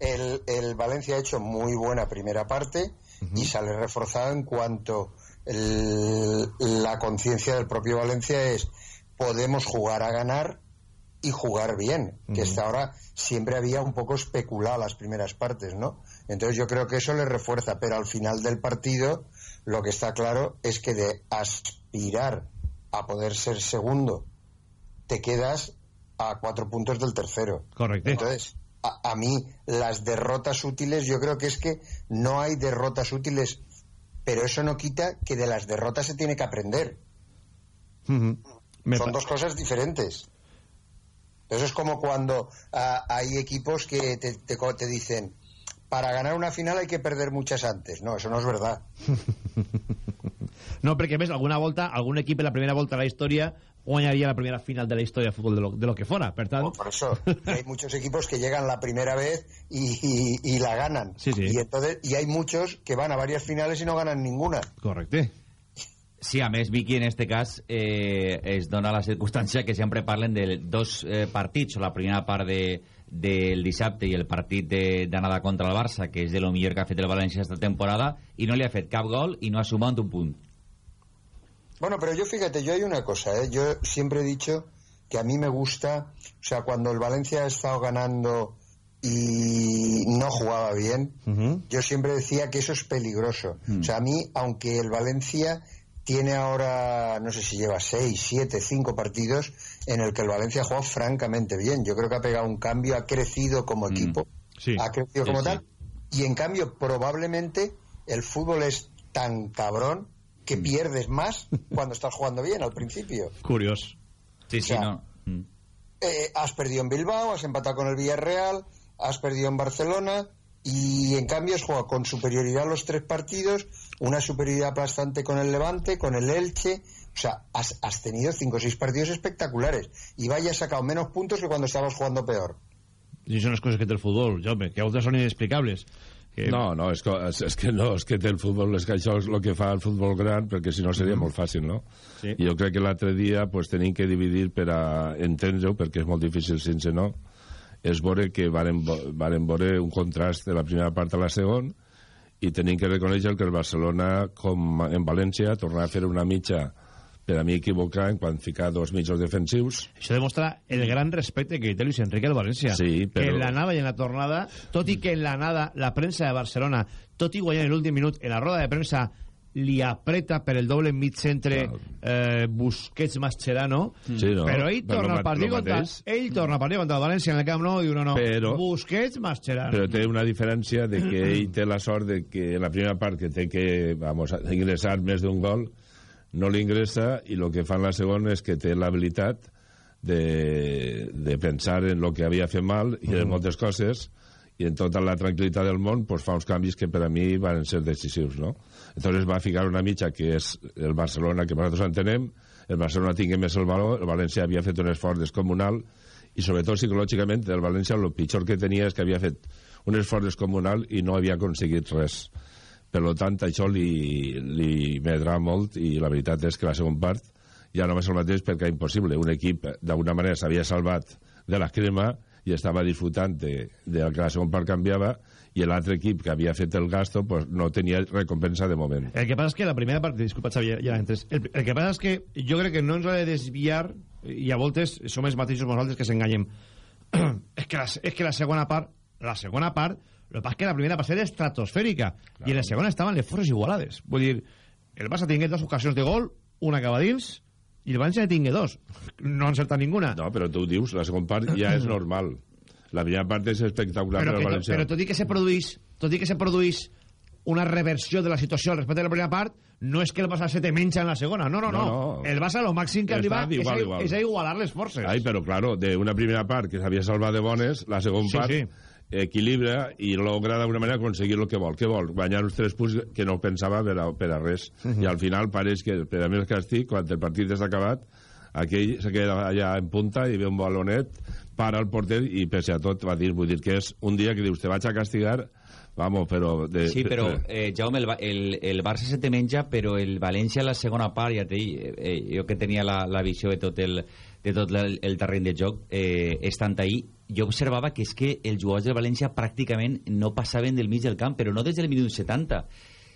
L: El, el Valencia ha hecho muy buena primera parte y sale reforzado en cuanto el- la conciencia del propio Valencia es podemos jugar a ganar y jugar bien, que hasta ahora siempre había un poco especulado las primeras partes, ¿no? Entonces yo creo que eso le refuerza, pero al final del partido lo que está claro es que de aspirar a poder ser segundo te quedas a cuatro puntos del tercero.
A: Correcto.
L: Entonces, a, a mí las derrotas útiles, yo creo que es que no hay derrotas útiles, pero eso no quita que de las derrotas se tiene que aprender. Son dos cosas diferentes. Eso es como cuando ah, hay equipos que te, te dicen, para ganar una final hay que perder muchas antes. No, eso no es verdad.
A: No, perquè més, alguna volta, algun equip en la primera volta de la història guanyaria la primera final de la història de futbol de lo, de lo que fora, per tant...
L: Por eso hay muchos equipos que llegan la primera vez y, y- y la ganan.
A: Sí, sí.
L: Y, entonces, y hay muchos que van a varias finales y no ganan ninguna.
A: Correcte.
K: Sí, a més, Vicky, en este cas, eh, es dona la circumstància que sempre parlen de dos eh, partits, o la primera part de, del dissabte i el partit de- d'anada contra el Barça, que és de lo millor que ha fet el València esta temporada, i no li ha fet cap gol i no ha sumat un punt.
L: Bueno, pero yo fíjate, yo hay una cosa, ¿eh? yo siempre he dicho que a mí me gusta, o sea, cuando el Valencia ha estado ganando y no jugaba bien, yo siempre decía que eso es peligroso. O sea, a mí, aunque el Valencia tiene ahora, no sé si lleva seis, siete, cinco partidos en el que el Valencia ha jugado francamente bien. Yo creo que ha pegado un cambio, ha crecido como equipo, ha crecido
K: Sí,
L: como
K: sí.
L: tal, y en cambio probablemente el fútbol es tan cabrón que pierdes más cuando estás jugando bien al principio.
A: Curiós.
K: Sí,
L: sí, no. Eh, has perdido en Bilbao, has empatado con el Villarreal, has perdido en Barcelona y en cambio has jugado con superioridad los tres partidos, una superioridad aplastante con el Levante, con el Elche. O sea, has, has tenido cinco o seis partidos espectaculares y vaya has sacado menos puntos que cuando estabas jugando peor.
A: I són les coses que té el futbol, Jaume, que a altres són inexplicables. Que...
J: No, no, és que, és, és que no, és que té el futbol, és que això és el que fa el futbol gran, perquè si no seria molt fàcil, no?
A: Sí.
J: I jo crec que l'altre dia pues, tenim que dividir per a entendre-ho, perquè és molt difícil sense no, és veure que varen, varen veure un contrast de la primera part a la segona i tenim que reconèixer que el Barcelona, com en València, torna a fer una mitja per a mi equivocar en quan ficar dos mitjos defensius.
A: Això demostra el gran respecte que té Luis Enrique al València.
J: Sí, però-
A: Que en l'anada i en la tornada, tot i que en l'anada la premsa de Barcelona, tot i guanyant l'últim minut, en la roda de premsa li apreta per el doble mig centre eh, Busquets Mascherano.
J: Sí, no?
A: però ell torna al partit contra ell torna al partit contra el València en el Camp Nou i diu no, no,
J: Però-
A: Busquets Mascherano
J: Però té una diferència de que ell té la sort de que en la primera part que té que vamos, a ingressar més d'un gol no l'ingressa i el que fa en la segona és que té l'habilitat de, de pensar en el que havia fet mal i en
A: Mhm.
J: moltes coses i en tota la tranquil·litat del món pues, fa uns canvis que per a mi van ser decisius no? entonces va ficar una mitja que és el Barcelona que nosaltres entenem el Barcelona tingui més el valor el València havia fet un esforç descomunal i sobretot psicològicament el València el pitjor que tenia és que havia fet un esforç descomunal i no havia aconseguit res per tant això li, li medrà molt i la veritat és que la segona part ja no va ser el mateix perquè era impossible un equip d'alguna manera s'havia salvat de la crema i estava disfrutant de, de que la segona part canviava i l'altre equip que havia fet el gasto pues, no tenia recompensa de moment
A: El que passa és que la primera part... Disculpa, Xavier, ja. El, el que passa és que jo crec que no ens ha de desviar i a voltes som els mateixos nosaltres que s'enganyem. és, que és que la segona part la segona part Lo que pasa es que la primera va ser estratosfèrica i en la segona estaven les forces igualades. Vull dir, el Barça tingué dues ocasions de gol, una acaba dins, i el València tingué dos. No encerta ninguna.
J: No, però tu dius, la segona part ja és normal. La primera part és espectacular
A: però,
J: per al
A: que,
J: València.
A: però tot i que se produís tot i que se produís una reversió de la situació respecte a la primera part, no és que el Barça se te menja en la segona, no, no, no.
J: No, no.
A: El Barça lo màxim que arriba
J: d'igual,
A: és, a,
J: igual.
A: és a igualar les forces.
J: Ai, però claro, de una primera part que s'havia salvat de bones, la segona
A: Sí,
J: part
A: sí.
J: Equilibra i logra d'alguna manera aconseguir el que vol. Què vol? Guanyar uns tres punts que no pensava per a, per a res.
A: Mhm.
J: I al final pareix que per a més castig, quan el partit està acabat, aquell se queda allà en punta i ve un balonet, para el porter i pese a tot va dir, vull dir que és un dia que dius, te vaig a castigar, vamos, però... De,
K: Sí, però, eh, Jaume, el, el, el Barça se te menja, però el València en la segona part, ja t'he dit, eh, jo que tenia la, la visió de tot el, de tot el, el terreny de joc, eh, estant ahí, jo observava que és que els jugadors del València pràcticament no passaven del mig del camp, però no des del minut 70,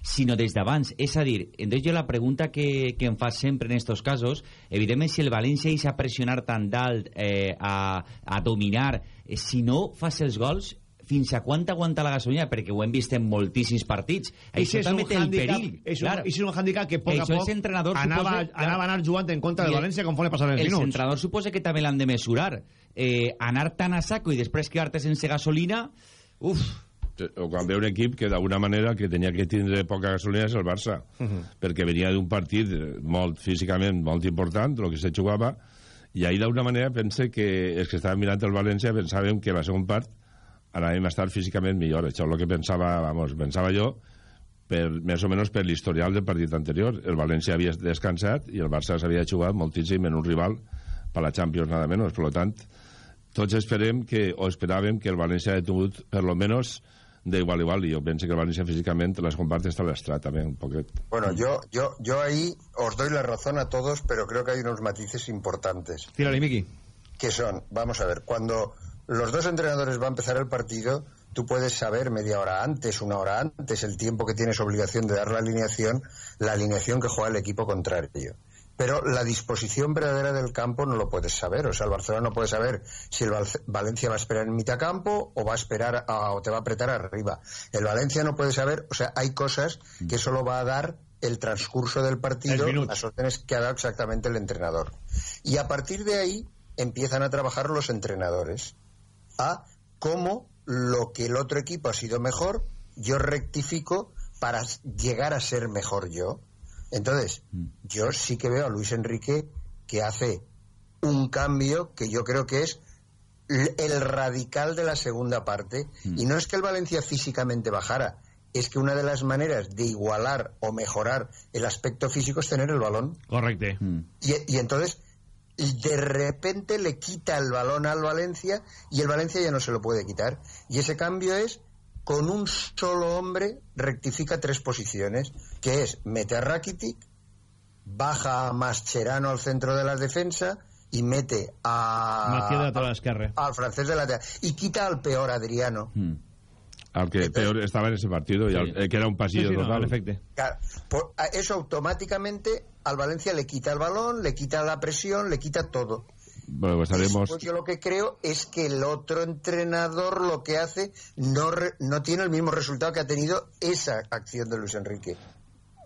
K: sinó des d'abans. És a dir, jo la pregunta que, que em fa sempre en estos casos, evidentment si el València és a pressionar tan dalt, eh, a, a dominar, eh, si no fas els gols, fins a quant aguanta la gasolina? Perquè ho hem vist en moltíssims partits. Això
A: és
K: també té el perill.
A: És un, és un handicap que poc a poc
K: els entrenadors
A: anava,
K: suposa-
A: anava a anar jugant en contra del
K: I el-
A: València conforme passaven els
K: els
A: minuts.
K: entrenadors suposa que també l'han de mesurar. Eh, anar tan a saco i després quedar-te sense gasolina... Uf,
J: o quan ve un equip que d'alguna manera que tenia que tindre poca gasolina és el Barça perquè venia d'un partit molt físicament molt important, el que se jugava i ahir d'alguna manera pense que els que estaven mirant el València pensàvem que la segona part anàvem a estar físicament millor això és el que pensava, vamos, pensava jo per, més o menys per l'historial del partit anterior el València havia descansat i el Barça s'havia jugat moltíssim en un rival per la Champions nada menos, per tant tots esperem que, o esperàvem que el València ha tingut per lo menos de igual a igual y yo pensé que el Valencia físicamente las comparte hasta la estrada también un poquito.
L: Bueno, yo, yo, yo ahí os doy la razón a todos, pero creo que hay unos matices importantes.
A: Tírale, Miki.
L: Que son, vamos a ver, cuando los dos entrenadores va a empezar el partido, tú puedes saber media hora antes, una hora antes, el tiempo que tienes obligación de dar la alineación, la alineación que juega el equipo contrario. Pero la disposición verdadera del campo no lo puedes saber. O sea, el Barcelona no puede saber si el Val- Valencia va a esperar en mitad campo o va a esperar a- o te va a apretar arriba. El Valencia no puede saber, o sea, hay cosas que solo va a dar el transcurso del partido, las órdenes que ha dado exactamente el entrenador. Y a partir de ahí empiezan a trabajar los entrenadores a cómo lo que el otro equipo ha sido mejor, yo rectifico para llegar a ser mejor yo. Entonces, yo sí que veo a Luis Enrique que hace un cambio que yo creo que es el radical de la segunda parte. Y no es que el Valencia físicamente bajara, es que una de las maneras de igualar o mejorar el aspecto físico es tener el balón.
A: Correcte.
L: Y, y entonces, de repente le quita el balón al Valencia y el Valencia ya no se lo puede quitar. Y ese cambio es, con un solo hombre, rectifica tres posiciones, que es mete a Rakitic, baja a Mascherano al centro de la defensa y mete a...
A: Esquerre.
L: al francés de lateral. Y quita al peor Adriano.
J: Al que peor estaba en ese partido, y al- eh, que era un pasillo
A: Sí, sí, no,
J: total.
A: al efecte.
L: Claro, por- a- eso automáticamente al Valencia le quita el balón, le quita la presión, le quita todo.
J: Bueno, pues estaremos...
L: Pues yo lo que creo es que el otro entrenador lo que hace no, re- no tiene el mismo resultado que ha tenido esa acción de Luis Enrique.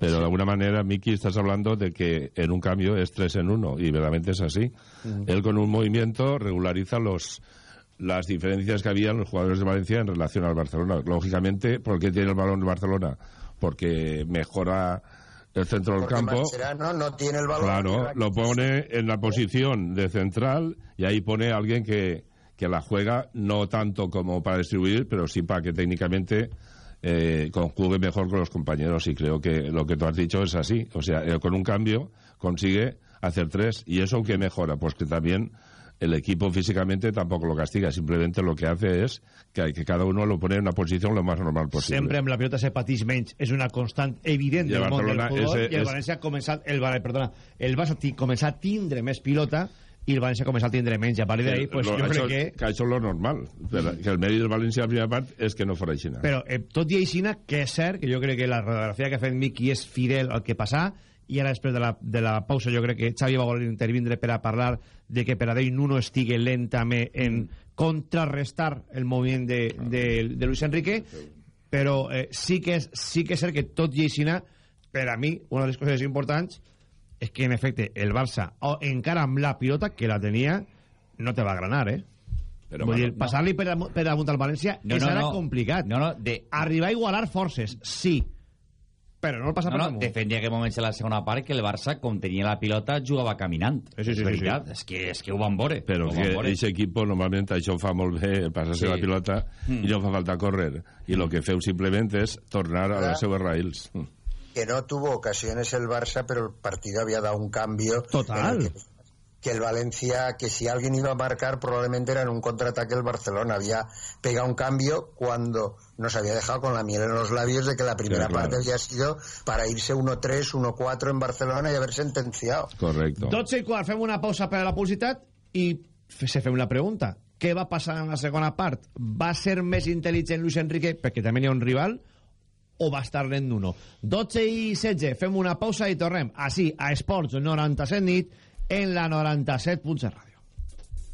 J: Pero de alguna manera, Miki, estás hablando de que en un cambio es tres en uno, y verdaderamente es así. Él con un movimiento regulariza los las diferencias que había en los jugadores de Valencia en relación al Barcelona. Lógicamente, ¿por qué tiene el balón el Barcelona? Porque mejora el centro del
L: Porque
J: campo.
L: No tiene el balón.
J: Claro, lo pone en la posición de central y ahí pone a alguien que, que la juega no tanto como para distribuir, pero sí para que técnicamente eh, conjugue mejor con los compañeros y creo que lo que tú has dicho es así. O sea, él con un cambio consigue hacer tres y eso que mejora, pues que también el equipo físicamente tampoco lo castiga, simplemente lo que hace es que, que cada uno lo pone en una posición lo más normal posible.
A: Sempre amb la pilota se patix menys. És una constant evident del món del futbol.
J: ese
A: I el
J: és-
A: València ha començat... El, perdona, el Barça començar a tindre més pilota i el València ha començat a tindre menys. A partir d'ahí, pues,
J: Lo-
A: jo
J: això,
A: crec que...
J: que això és lo normal. Però Que el mèrit del València a la primera part és que no fora així.
A: Però eh, tot i aixina, que és cert que jo crec que la radiografia que ha fet Miki és fidel al que passà i ara després de la, de la pausa jo crec que Xavi va voler intervindre per a parlar de que per a ell Nuno estigui lentament en contrarrestar el moviment de, de, de Luis Enrique. Però eh, sí, que és, sí que és cert que tot i aixina per a mi una de les coses importants és que en efecte el Barça o, encara amb la pilota que la tenia no te va a granar eh?
J: Però,
A: Vull dir,
J: bueno,
A: passar-li per, damunt- per damunt al València
K: No,
A: és
K: no,
A: ara
K: no.
A: complicat.
K: No, no, de...
A: arribar a igualar forces, sí però no el passa
K: No,
A: per
K: no,
A: damunt
K: de fet, hi ha moments en la segona part que el Barça, com tenia la pilota, jugava caminant.
A: Sí, sí, sí,
K: és
A: sí,
K: veritat,
A: sí.
K: És, que, és que ho van veure.
J: Però que aquest equip normalment això ho fa molt bé, passar-se
K: Sí.
J: la pilota
K: Mm.
J: i no fa falta córrer. I el que feu simplement és tornar a les seues raïls.
L: que no tuvo ocasiones el Barça, pero el partido había dado un cambio.
A: Total.
L: en el Que, que el Valencia, que si alguien iba a marcar, probablemente era en un contraataque el Barcelona. Había pegado un cambio cuando nos había dejado con la miel en los labios de que la primera
J: Sí, claro.
L: parte había sido para irse 1-3, 1-4 en Barcelona y haber sentenciado.
J: Correcto.
A: 12 i quart, fem una pausa per a la publicitat i f- se fem la pregunta. Què va passar en la segona part? Va ser més intel·ligent Luis Enrique, perquè també n'hi ha un rival, o va estar lent d'uno? 12 i 16, fem una pausa i tornem. Així, a Esports 97 nit, en la 97.7 ràdio.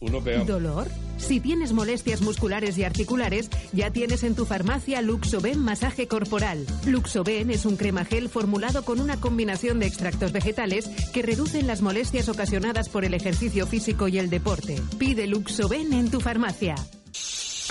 J: Uno peor.
F: ¿Dolor? Si tienes molestias musculares y articulares, ya tienes en tu farmacia Luxoben Masaje Corporal. Luxoben es un crema gel formulado con una combinación de extractos vegetales que reducen las molestias ocasionadas por el ejercicio físico y el deporte. Pide Luxoben en tu farmacia.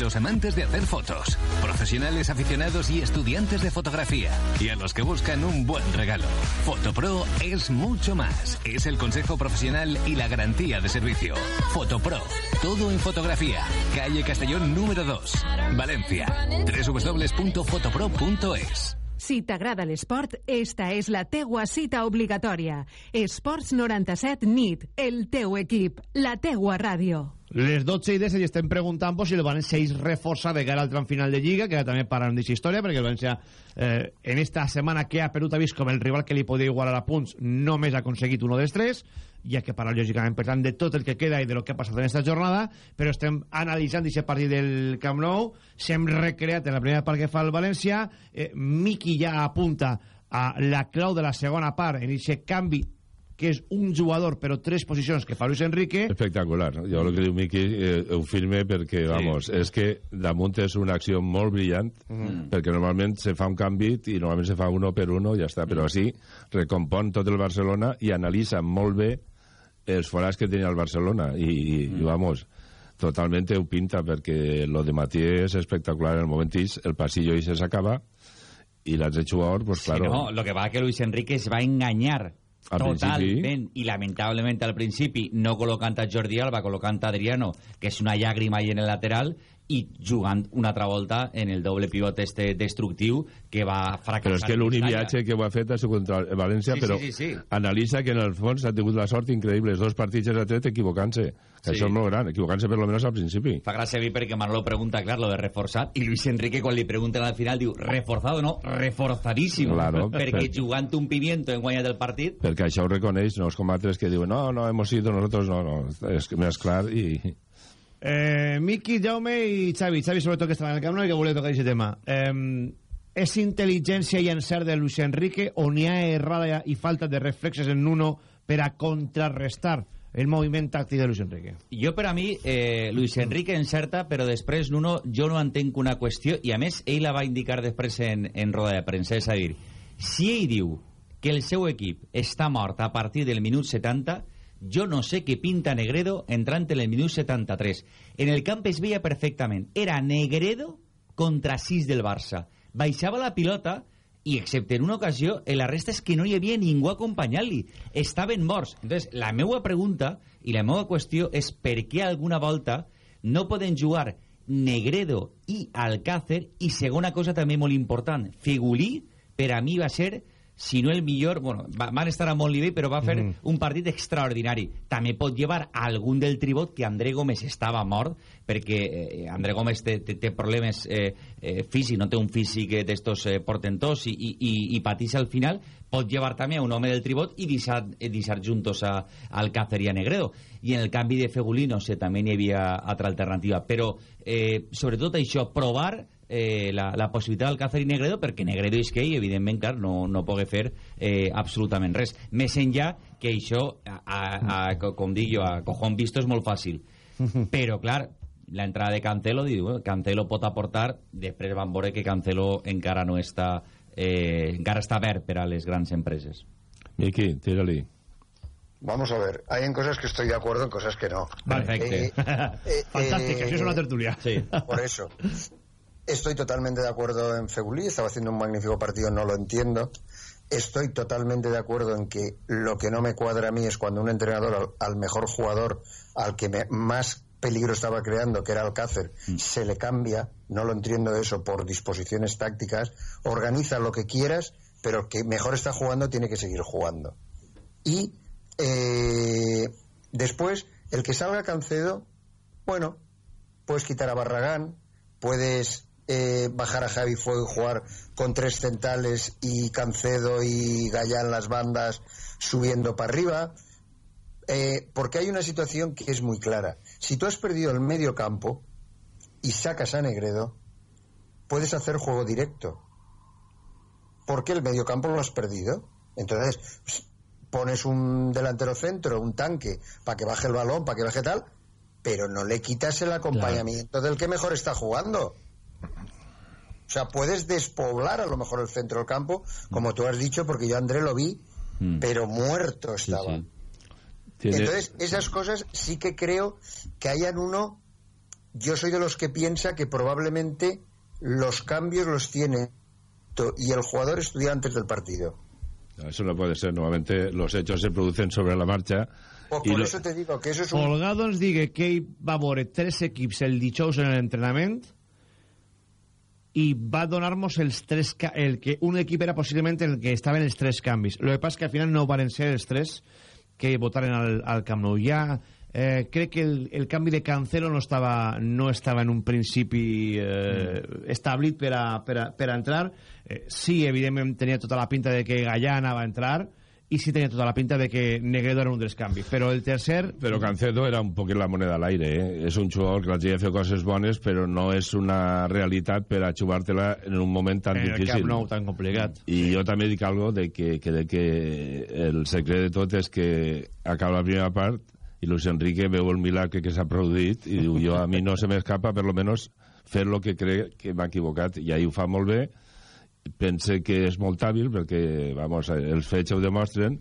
M: Los amantes de hacer fotos, profesionales aficionados y estudiantes de fotografía, y a los que buscan un buen regalo, Fotopro es mucho más. Es el consejo profesional y la garantía de servicio. Fotopro, todo en fotografía. Calle Castellón número 2, Valencia. www.fotopro.es.
F: Si t'agrada l'esport, esta és la teua cita obligatòria. Esports 97 NIT, el teu equip, la teua ràdio.
A: Les 12 i 10 i estem preguntant si el València es reforça de cara al tram final de Lliga, que també parlant d'aquesta història, perquè el València eh, en esta setmana que ha perdut ha vist com el rival que li podia igualar a punts només ha aconseguit uno dels tres, ha que parlar lògicament per tant de tot el que queda i de lo que ha passat en esta jornada, però estem analitzant aquest partit del Camp Nou, s'hem recreat en la primera part que fa el València, eh, Miqui ja apunta a la clau de la segona part en aquest canvi que és un jugador però tres posicions que fa Luis Enrique.
J: Espectacular. Jo el que diu Miqui eh, ho firme perquè, vamos, és que damunt és una acció molt brillant,
A: Mhm.
J: perquè normalment se fa un canvi i normalment se fa uno per uno i ja està, però així recompon tot el Barcelona i analitza molt bé els forats que tenia el Barcelona i, i, i vamos, totalment ho pinta perquè lo de Matí és espectacular en el moment ix, el passillo i se s'acaba i l'altre jugador, pues claro.
K: Sí, no, lo que pasa que Luis Enrique es va a engañar
J: Al
K: totalment i lamentablement al principi no col·locant a Jordi Alba, col·locant a Adriano que és una llàgrima ahí en el lateral i jugant una altra volta en el doble pivot este destructiu que va fracassar
J: Però és que l'únic viatge que ho ha fet ha sigut contra el València,
K: Sí,
J: però
K: sí, sí, sí.
J: analitza que en el fons ha tingut la sort increïble, els dos partits els ha tret equivocant-se.
K: Sí.
J: Això és molt gran, equivocant-se per lo menos al principi.
K: Fa gràcia a mi perquè Manolo pregunta, clar, lo de reforçat, i Luis Enrique, quan li pregunten al final, diu, reforzado no, reforzadísimo.
J: Claro,
K: perquè
J: perfecte.
K: jugant un pimiento en guanyat el partit,
J: Perquè això ho reconeix, no és com altres que diuen no, no, hemos sido nosotros, no, no, és més clar i...
A: Eh, Miki, Jaume i Xavi. Xavi, sobretot, que estava en el Camp i que volia tocar aquest tema. Eh, és intel·ligència i encert de Luis Enrique o n'hi ha errada i falta de reflexes en Nuno per a contrarrestar el moviment tàctic de Luis Enrique?
K: Jo, per a mi, eh, Luis Enrique encerta, però després, Nuno, jo no entenc una qüestió, i a més, ell la va indicar després en, en roda de premsa, és a dir, si ell diu que el seu equip està mort a partir del minut 70, jo no sé què pinta Negredo entrant en el minut 73. En el camp es veia perfectament. Era Negredo contra 6 del Barça. Baixava la pilota i excepte en una ocasió, en la resta és que no hi havia ningú acompanyant-li. Estaven morts. Entonces, la meua pregunta i la meua qüestió és per què alguna volta no poden jugar Negredo i Alcácer i segona cosa també molt important, Figulí per a mi va ser si no el millor, bueno, va, van estar a molt nivell, però va fer
A: Mhm.
K: un partit extraordinari. També pot llevar algun del tribot que André Gómez estava mort, perquè eh, André Gómez té, té, té problemes eh, eh, físics, no té un físic eh, d'estos eh, portentós i, i, i, i patís al final, pot llevar també a un home del tribot i deixar, eh, deixar juntos a, al Cácer i a Negredo. I en el canvi de Fegulí, no sé, també n'hi havia altra alternativa. Però, eh, sobretot això, provar eh, la, la possibilitat del Cácer i Negredo perquè Negredo que ell, evidentment, clar, no, no pugui fer eh, absolutament res. Més enllà que això, a, a, a, co- com dic jo, a cojón visto és molt fàcil. Però, clar, la entrada de Cancelo, diu, bueno, Cancelo pot aportar, després van veure que Cancelo encara no està eh, encara està verd per a les grans empreses.
J: Miqui, tira-li.
L: Vamos a ver, hay en cosas que estoy de acuerdo, en cosas que no.
K: Perfecte.
L: Eh, eh,
A: Fantàstic,
L: eh,
A: és una tertulia.
K: Sí.
L: Por eso. Estoy totalmente de acuerdo en Fegulí, estaba haciendo un magnífico partido, no lo entiendo. Estoy totalmente de acuerdo en que lo que no me cuadra a mí es cuando un entrenador al, al mejor jugador, al que me- más peligro estaba creando, que era Alcácer, se le cambia, no lo entiendo eso, por disposiciones tácticas, organiza lo que quieras, pero el que mejor está jugando tiene que seguir jugando. Y eh, después, el que salga Cancedo, bueno, puedes quitar a Barragán, puedes eh, bajar a Javi Fuego y jugar con tres centrales y Cancedo y Gallán las bandas subiendo para arriba, eh, porque hay una situación que es muy clara. Si tú has perdido el medio campo y sacas a Negredo, puedes hacer juego directo. Porque el medio campo lo has perdido. Entonces, pues, pones un delantero centro, un tanque, para que baje el balón, para que baje tal, pero no le quitas el acompañamiento del que mejor está jugando. O sea, puedes despoblar a lo mejor el centro del campo, como tú has dicho, porque yo André lo vi, pero muerto estaba. Entonces, esas cosas sí que creo que hayan uno. Yo soy de los que piensa que probablemente los cambios los tiene y el jugador estudia antes del partido.
J: Eso no puede ser. Normalmente los hechos se producen sobre la marcha.
L: Por,
J: y
L: por
J: lo-
L: eso te digo que eso es un.
A: Folgado ens digui que ell va veure tres equips el dijous en l'entrenament i va donar-nos els tres el que un equip era possiblement el que estaven els tres canvis. Lo que passa que al final no van ser els tres que votaren al, al Camp Nou. Ja eh, crec que el, el canvi de Cancelo no estava, no estava en un principi eh, establit per a, per a, per a entrar. Eh, sí, evidentment, tenia tota la pinta de que Gallà anava a entrar i sí tenia tota la pinta de que Negredo era un dels canvis. Però el tercer...
J: Pero Cancedo era un poquito la moneda al aire, ¿eh? Es un jugador que la tiene fer coses bones, però no és una realitat per a jugar-te-la en un moment tan
A: en el
J: difícil.
A: Camp Nou tan complicat.
J: I jo també dic algo de que crec que el secret de tot és que acaba la primera part i Luis Enrique veu el milagre que s'ha produït i diu, jo a mi no se m'escapa per lo menos fer lo que crec que m'ha equivocat i ahir ho fa molt bé pense que és molt hàbil perquè vamos, els fets ho demostren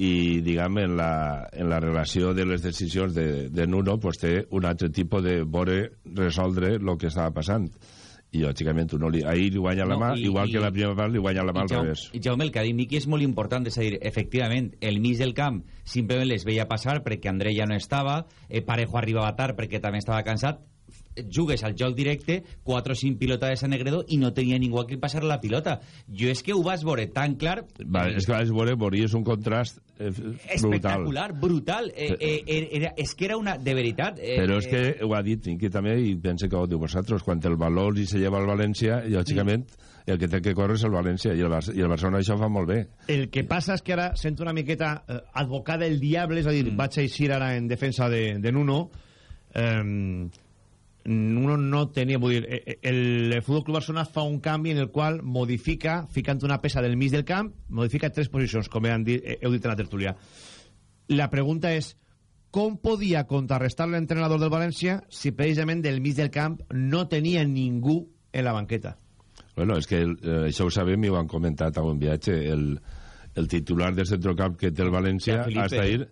J: i diguem en la, en la relació de les decisions de, de Nuno pues, té un altre tipus de veure resoldre el que estava passant. I lògicament no li, ahir li guanya la
K: No,
J: mà
K: i-
J: igual
K: i-
J: que la primera part li guanya la mà al
K: Jaume,
J: revés.
K: i Jaume, el que ha dit Miqui és molt important, és a dir, efectivament, el mig del camp simplement les veia passar perquè André ja no estava, eh, Parejo arribava tard perquè també estava cansat, jugues al joc directe, 4 o 5 pilotades a Negredo i no tenia ningú a qui passar la pilota. Jo és que ho vas veure tan clar,
J: vale, és que vaig veure, veuries un contrast eh, brutal
K: espectacular, brutal. Eh, eh, era, és que era una... De veritat... Eh,
J: però és que
K: eh,
J: ho ha dit Inqui també i pense que ho diu vosaltres quan el valor li se lleva al València lògicament el que té que córrer és el València i el, Bar i el Barcelona això fa molt bé
A: El que passa és que ara sento una miqueta eh, advocat del diable, és a dir, mm. vaig eixir ara en defensa de, de Nuno. Eh, Nuno no tenia, vull dir, eh, el, el Futbol Club Barcelona fa un canvi en el qual modifica, ficant una peça del mig del camp, modifica tres posicions, com han dit, eh, heu dit en la tertúlia. La pregunta és, com podia contrarrestar l'entrenador del València si precisament del mig del camp no tenia ningú en la banqueta?
J: Bueno, és que eh, això ho sabem i ho han comentat a un viatge. El, el titular de centrocamp que té el València
K: Ja,
J: hasta ahir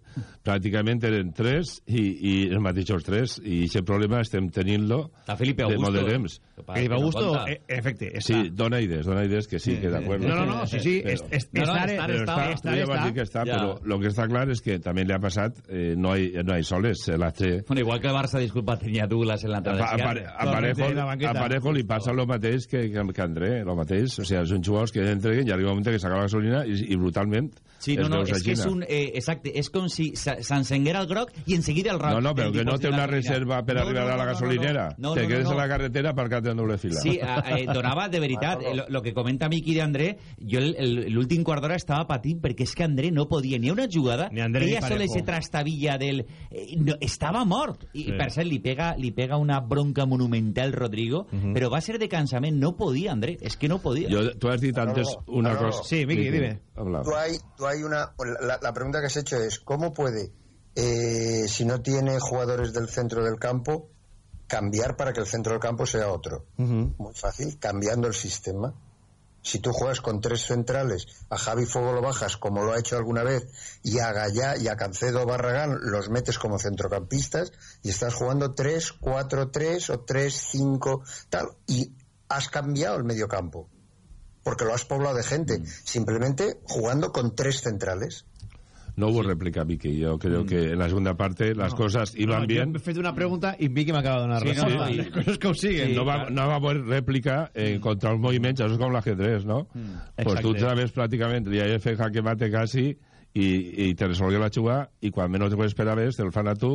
J: pràcticament eren tres i, i els mateixos tres i aquest problema estem tenint-lo
K: Està Felipe
J: de
K: Augusto.
J: molt de temps
A: Felipe Augusto, eh, efecte, està.
J: sí, dona idees, dona idees que sí, que d'acord
A: No, no, no, sí, sí,
J: Però-
A: es- es-
K: No, no,
A: estar,
J: però està,
A: està.
J: dir que està,
K: Ja.
J: però lo que està clar és que també li ha passat eh, no, hay, no hay soles l'altre
K: Bueno, igual que el Barça, disculpa, tenía Douglas en la entrada
J: a, Pare- a, Parejo,
A: en la banqueta.
J: a Parejo li passa el mateix que, que, que a André, el mateix. O sigui, són jugadors que entreguen i arriba un moment que s'acaba la gasolina i, i brutalment
K: Sí, no, no, és que és un... Eh, exacte, és com si se- s'encenguera el groc i en seguida el roig.
J: No, no, però
K: el
J: que no té una reserva per
K: No,
J: arribar
K: no,
J: a la
K: no,
J: gasolinera.
K: No, no,
J: Te
K: no,
J: quedes
K: no.
J: en la carretera aparcat en doble fila.
K: Sí, eh, eh, donava, de veritat, eh, lo, lo que comenta Miqui d'André, jo el- el- l'últim quart d'hora estava patint perquè és que André no podia ni una jugada,
A: Ni André ni
K: ella sola
A: Parejo.
K: ese trastavilla del... Eh, no, estava mort. I,
A: Sí.
K: per cert, li pega, li pega una bronca monumental Rodrigo, però va ser de cansament, no podia, André, és que no podia.
J: Yo, tú has dicho antes
L: no,
J: una
L: no, no.
J: cosa.
A: Sí, Miki, dime.
L: Hay, tú hay una. La, la pregunta que has hecho es: ¿cómo puede, eh, si no tiene jugadores del centro del campo, cambiar para que el centro del campo sea otro? Muy fácil, cambiando el sistema. Si tú juegas con tres centrales, a Javi Fuego lo bajas como lo ha hecho alguna vez, y a Gallá y a Cancedo Barragán los metes como centrocampistas, y estás jugando 3-4-3 o 3-5, tal, y has cambiado el medio campo. Porque lo has poblado de gente, simplemente jugando con tres centrales.
J: No hubo réplica, Vicky. Yo creo que en la segunda parte las cosas iban
A: No,
J: bien.
A: He fet una pregunta i Vicky m'acaba de donar
K: Sí, no,
A: resposta.
K: no,
A: Les coses que ho siguen.
J: no, va, no va a haber réplica en contra los movimientos, eso es como el ajedrez, ¿no? Pues tú
A: Exacte.
J: sabes prácticamente, li has fet jaque mate casi i, i te resolgué la jugada i quan menys ho esperaves te'l fan a tu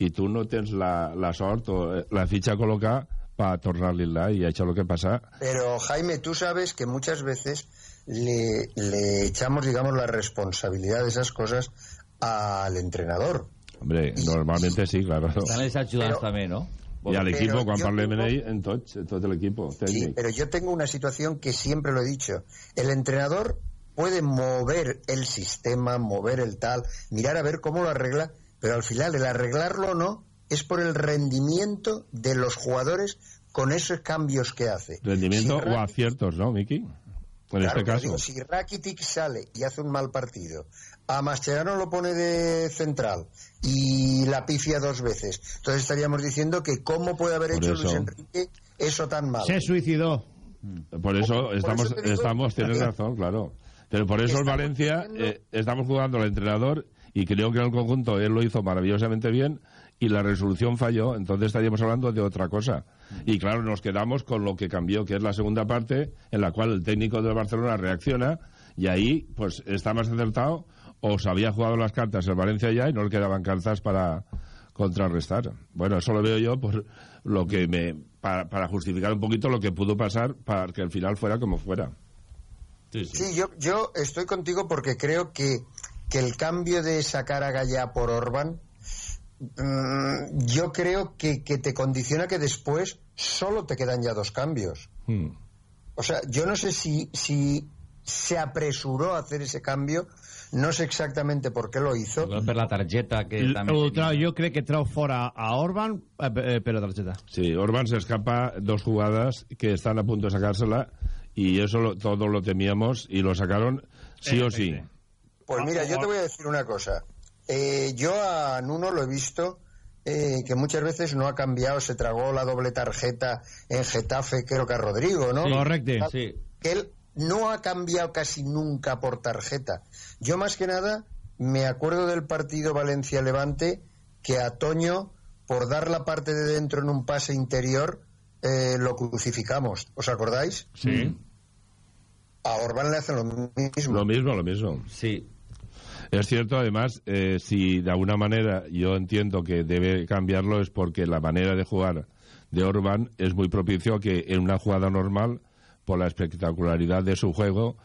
J: i tu no tens la, la sort o eh, la fitxa a col·locar tornar-li la i això és el que passa
L: Pero Jaime, tú sabes que muchas veces le, le echamos, digamos, la responsabilidad de esas cosas al entrenador.
J: Hombre, normalmente sí, claro.
K: Les ajudants
L: Però-
K: també, no?
J: I a l'equip,
L: Pero
J: quan
L: yo
J: parlem en
L: tengo-
J: ell, en tots, en tot l'equip
L: Sí,
J: tècnic.
L: pero yo tengo una situación que siempre lo he dicho. El entrenador puede mover el sistema, mover el tal, mirar a ver cómo lo arregla, pero al final el arreglarlo o no es por el rendimiento de los jugadores con esos cambios que hace.
J: Rendimiento
L: Si
J: o aciertos, ¿no, Miki? En
L: Claro,
J: este caso.
L: digo, si Rakitic sale y hace un mal partido, a Mascherano lo pone de central y la pifia dos veces, entonces estaríamos diciendo que cómo puede haber
J: Por
L: hecho
J: eso.
L: Luis Enrique eso tan mal.
A: Se suicidó.
J: Por eso
L: Por
J: estamos,
L: eso te digo-
J: estamos tienes razón, claro. Pero por eso el Valencia eh, estamos jugando al entrenador y creo que en el conjunto él lo hizo maravillosamente bien y la resolución falló, entonces estaríamos hablando de otra cosa. Y claro, nos quedamos con lo que cambió, que es la segunda parte, en la cual el técnico del Barcelona reacciona y ahí pues está más acertado o se había jugado las cartas el Valencia ya y no le quedaban cartas para contrarrestar. Bueno, eso lo veo yo por lo que me para, para justificar un poquito lo que pudo pasar para que al final fuera como fuera.
L: Sí, yo, yo estoy contigo porque creo que, que el cambio de sacar a Gallá por Orban, mm, yo creo que, que te condiciona que después solo te quedan ya dos cambios.
J: Hmm.
L: O sea, yo no sé si, si se apresuró a hacer ese cambio, no sé exactamente por qué lo hizo.
K: Per la targeta que
A: L-
K: també...
A: ho
K: tenia.
A: trau, jo crec que trau fora a Orban eh, eh, per la targeta.
J: Sí, Orban se escapa dos jugadas que están a punto de sacársela y eso lo- todos lo temíamos y lo sacaron sí o sí.
L: Pues mira, yo te voy a decir una cosa. Eh, yo a Nuno lo he visto eh, que muchas veces no ha cambiado, se tragó la doble tarjeta en Getafe, creo que a Rodrigo, ¿no?
A: Correcte.
K: Sí.
L: Que él no ha cambiado casi nunca por tarjeta. Yo más que nada me acuerdo del partido Valencia-Levante que a Toño, por dar la parte de dentro en un pase interior, eh, lo crucificamos. ¿Os acordáis?
J: Sí.
L: A Orban le hacen lo mismo.
J: Lo mismo, lo mismo.
K: Sí.
J: Es cierto, además, eh, si de alguna manera yo entiendo que debe cambiarlo es porque la manera de jugar de Orban es muy propicio a que en una jugada normal, por la espectacularidad de su juego,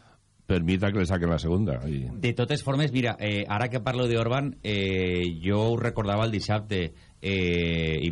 J: permita que le saquen la segunda.
K: De totes formes, mira, eh, que parlo d'Orban, eh, jo ho recordava el dissabte, eh, i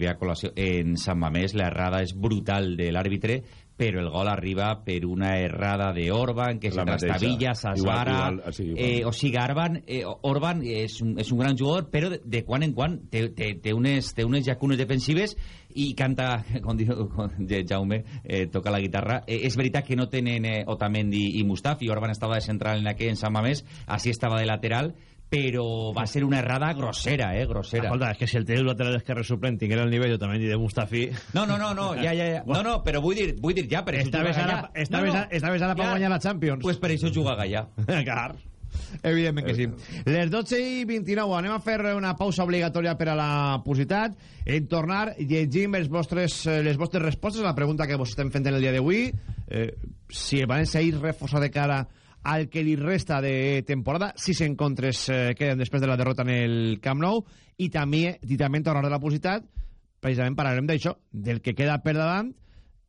K: en Sant Mamés l'errada és brutal de l'àrbitre però el gol arriba per una errada de Orban, que se
J: La mateixa.
K: trastabilla, s'esvara...
J: Igual, igual, sí.
K: Eh, o sigui, Orban, eh, Orban és, un, és un gran jugador, però de, de quan en quan té, té, té, unes, té unes llacunes defensives i canta, com diu com Jaume, eh, toca la guitarra. Eh, és veritat que no tenen eh, Otamendi i Mustafi, Orban estava de central en aquell en Sant Mamés, així estava de lateral, però va ser una errada grossera, eh, grossera.
A: Escolta, és que si el teu lateral esquerre suplent tinguera el nivell també de Mustafi...
K: No, no, no, no, ja, ja, ja. No, no, però vull dir, vull dir ja, per això
A: Estaves
K: juga
A: ara,
K: Gallà. no, no.
A: ara per guanyar la Champions.
K: Pues per això juga Gallà.
A: Clar. Evidentment que sí. Les 12 i 29, anem a fer una pausa obligatòria per a la publicitat. En tornar, llegim els vostres, eh, les vostres respostes a la pregunta que vos estem fent en el dia d'avui. Eh, si el València ir reforçat de cara al que li resta de temporada, sis encontres eh, queden després de la derrota en el Camp Nou, i també, i també de la publicitat, precisament parlarem d'això, del que queda per davant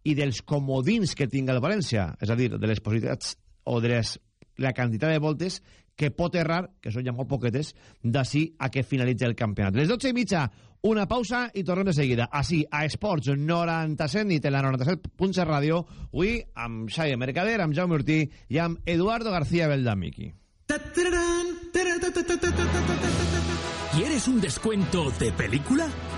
A: i dels comodins que tinga el València, és a dir, de les possibilitats o de les, la quantitat de voltes que pot errar, que són ja molt poquetes, d'ací a que finalitzi el campionat. Les 12 i mitja, una pausa i tornem de seguida. Així, a Esports 97 nit en la 97.7 ràdio, avui amb Xavier Mercader, amb Jaume Ortí i amb Eduardo García Beldamiki.
N: ¿Quieres un descuento de película?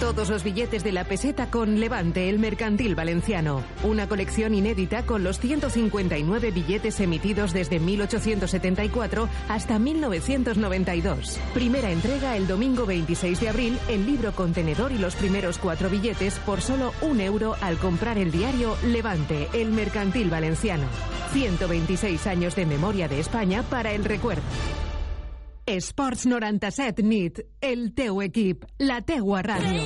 F: Todos los billetes de la peseta con Levante, el mercantil valenciano. Una colección inédita con los 159 billetes emitidos desde 1874 hasta 1992. Primera entrega el domingo 26 de abril, el libro contenedor y los primeros cuatro billetes por solo un euro al comprar el diario Levante, el mercantil valenciano. 126 años de memoria de España para el recuerdo. Esports 97 nit, el teu equip, la teua ràdio.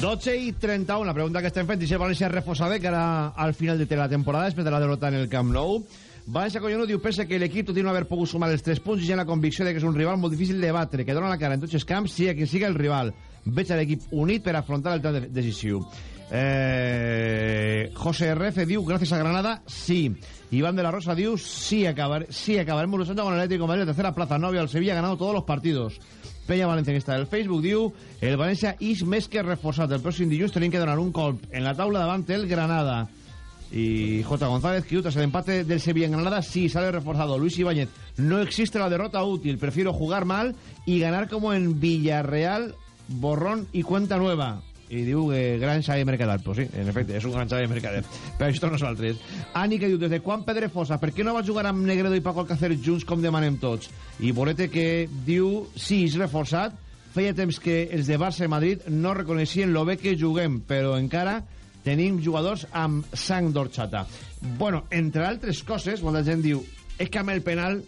A: 12 i 31, la pregunta que estem fent, si el València reforçada que ara al final de la temporada, després de la derrota en el Camp Nou. València Collonó diu, pensa que l'equip, tot i no haver pogut sumar els 3 punts, i ja la convicció de que és un rival molt difícil de batre, que dona la cara en tots els camps, sigui qui siga el rival. Veig a l'equip unit per afrontar el de- decisiu. Eh, José RF diu, gràcies a Granada, sí. Iván de la Rosa diu, sí, acabar, sí acabaremos luchando con el Atlético de Madrid, tercera plaza, novia, el Sevilla ha ganado todos los partidos. Peña Valencia, que està del Facebook, diu el València és més que reforçat. El pròxim dilluns tenim que donar un colp en la taula davant el Granada. Y J. González, que tras el empate del Sevilla en Granada, sí, sale reforzado. Luis Ibáñez, no existe la derrota útil. Prefiero jugar mal y ganar como en Villarreal, borrón y cuenta nueva. I diu que gran Xavi Mercader. Pues sí, en efecte, és un gran Xavi Mercader. Però això nosaltres. Ani, que diu, des de quan Pedrefosa? Per què no va jugar amb Negredo i Paco Alcácer junts com demanem tots? I Borete, que diu, sí, és reforçat. Feia temps que els de Barça i Madrid no reconeixien lo bé que juguem, però encara tenim jugadors amb sang d'orxata. Bueno, entre altres coses, molta gent diu és que amb el penal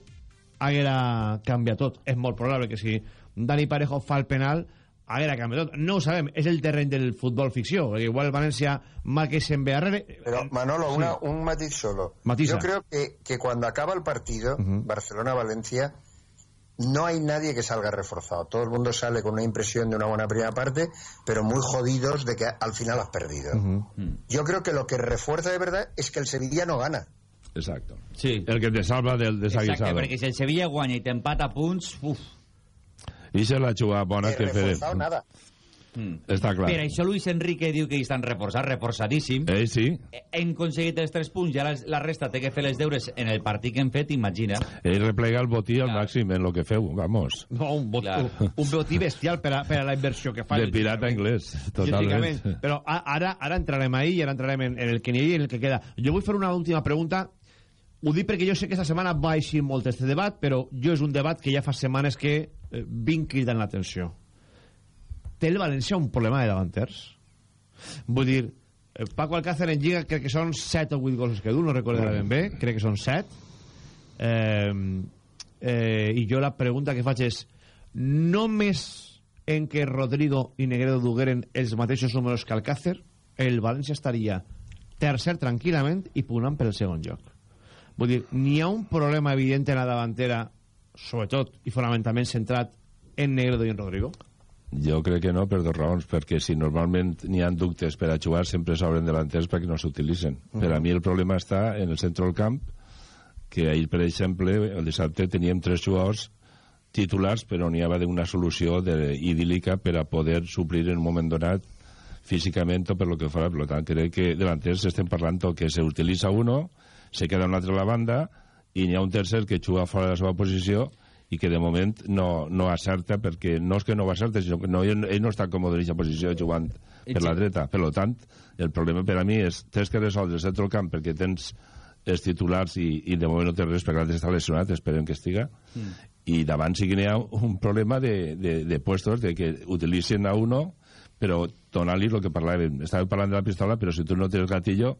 A: haguera canviat tot. És molt probable que si Dani Parejo fa el penal haguera canviat tot. No ho sabem, és el terreny del futbol ficció, perquè igual València marca en ve arrere.
L: Pero Manolo,
A: Sí.
L: una, un matiz solo.
A: Matiza.
L: Yo creo que, que cuando acaba el partido, Barcelona-Valencia, no hay nadie que salga reforzado. Todo el mundo sale con una impresión de una buena primera parte, pero muy jodidos de que al final has perdido. Yo creo que lo que refuerza de verdad es que el Sevilla no gana.
J: Exacto.
K: Sí.
J: El que te salva del
K: Exacte,
J: desaguisado.
K: perquè si el Sevilla guanya i t'empata a punts, uf.
J: I se la jugada bona que fer.
L: Nada.
J: Està clar.
K: Per això Luis Enrique diu que hi estan reforçats, reforçadíssim.
J: Eh, sí.
K: Hem aconseguit els 3 punts, i ara la resta té que fer els deures en el partit que hem fet, imagina.
J: Ell replega el botí al màxim en lo que feu, vamos.
A: No, un, bot, un, un botí bestial per a, per a la inversió que fa.
J: De pirata anglès, totalment.
A: Però a- ara, ara entrarem ahí i ara entrarem en, en el que n'hi ha i en el que queda. Jo vull fer una última pregunta. Ho dic perquè jo sé que esta setmana va eixir molt este debat, però jo és un debat que ja fa setmanes que eh, vinc cridant l'atenció. Té el València un problema de davanters? Vull dir, eh, Paco Alcácer en Lliga crec que són 7 o 8 gols que du, no recordo ara ben bé, crec que són 7. Eh, eh, I jo la pregunta que faig és, només en què Rodrigo i Negredo dugueren els mateixos números que Alcácer, el València estaria tercer tranquil·lament i pugnant per el segon lloc. Vull dir, n'hi ha un problema evident en la davantera, sobretot i fonamentalment centrat en Negredo i en Rodrigo?
J: Jo crec que no, per dos raons. Perquè si normalment n'hi ha dubtes per a jugar, sempre s'obren delanters perquè no s'utilitzen. Uh -huh. Per a mi el problema està en el centre del camp, que ahir, per exemple, el dissabte teníem tres jugadors titulars, però n'hi havia una solució de, idíl·lica per a poder suplir en un moment donat físicament o per lo que farà. Per tant, crec que delanters estem parlant que se utilitza uno, se queda un altre a la banda i n'hi ha un tercer que juga fora de la seva posició i que de moment no, no acerta perquè no és que no va acerta, sinó que no, ell, no està còmode en aquesta posició jugant per la dreta. Per tant, el problema per a mi és tens que resoldre el centre del camp perquè tens els titulars i, i de moment no té res perquè l'altre està lesionat, esperem que estiga mm. i davant sí que n'hi ha un problema de, de, de puestos, de que utilitzen a uno però donar-li el que parlàvem estàvem parlant de la pistola, però si tu no tens gatillo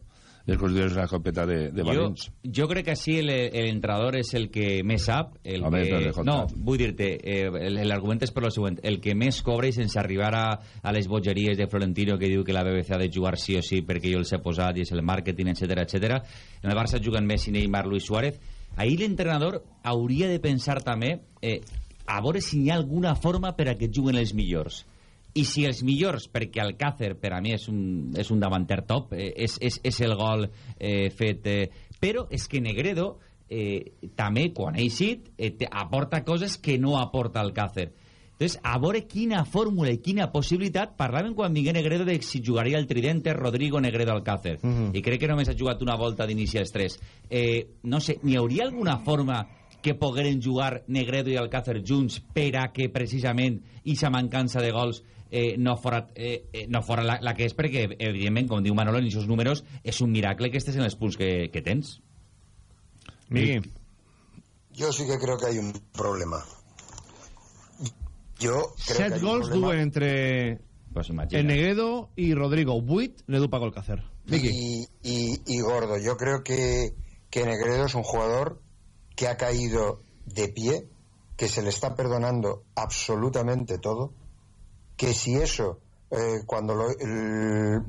J: es consideres una escopeta de, de balins.
K: Jo, jo crec que sí l'entrenador és el que més sap. El
J: Home,
K: que... No, vull dir-te, eh, l'argument és per lo següent. El que més cobra sense arribar a, a les bogeries de Florentino que diu que la BBC ha de jugar sí o sí perquè jo els he posat i és el màrqueting, etc etc. En el Barça juguen Messi, Neymar, Luis Suárez. Ahir l'entrenador hauria de pensar també eh, a veure si hi ha alguna forma per a que juguen els millors i si els millors, perquè Alcácer per a mi és un, és un davanter top, eh, és, és, és el gol eh, fet... Eh, però és que Negredo eh, també, quan ha eixit, eh, aporta coses que no aporta Alcácer. Entonces, a veure quina fórmula i quina possibilitat parlàvem quan vingué Negredo de si jugaria el tridente Rodrigo Negredo Alcácer. Uh -huh. I crec que només ha jugat una volta d'inici els tres. Eh, no sé, n'hi hauria alguna forma que pogueren jugar Negredo i Alcácer junts per a que precisament aquesta mancança de gols eh, no fora, eh, eh, no fora la, la que és perquè, evidentment, com diu Manolo, en aquests números és un miracle que estés en els punts que, que tens.
A: Migui.
L: Yo sí que creo que hay un problema. Yo creo
A: Set
L: que
A: gols
L: un problema.
A: duen entre
K: pues imagina.
A: el Negredo y Rodrigo. Vuit ne du Paco Alcácer. Miki.
L: Y, y, y Gordo, yo creo que, que Negredo es un jugador que ha caído de pie, que se le está perdonando absolutamente todo, que si eso, eh, cuando lo,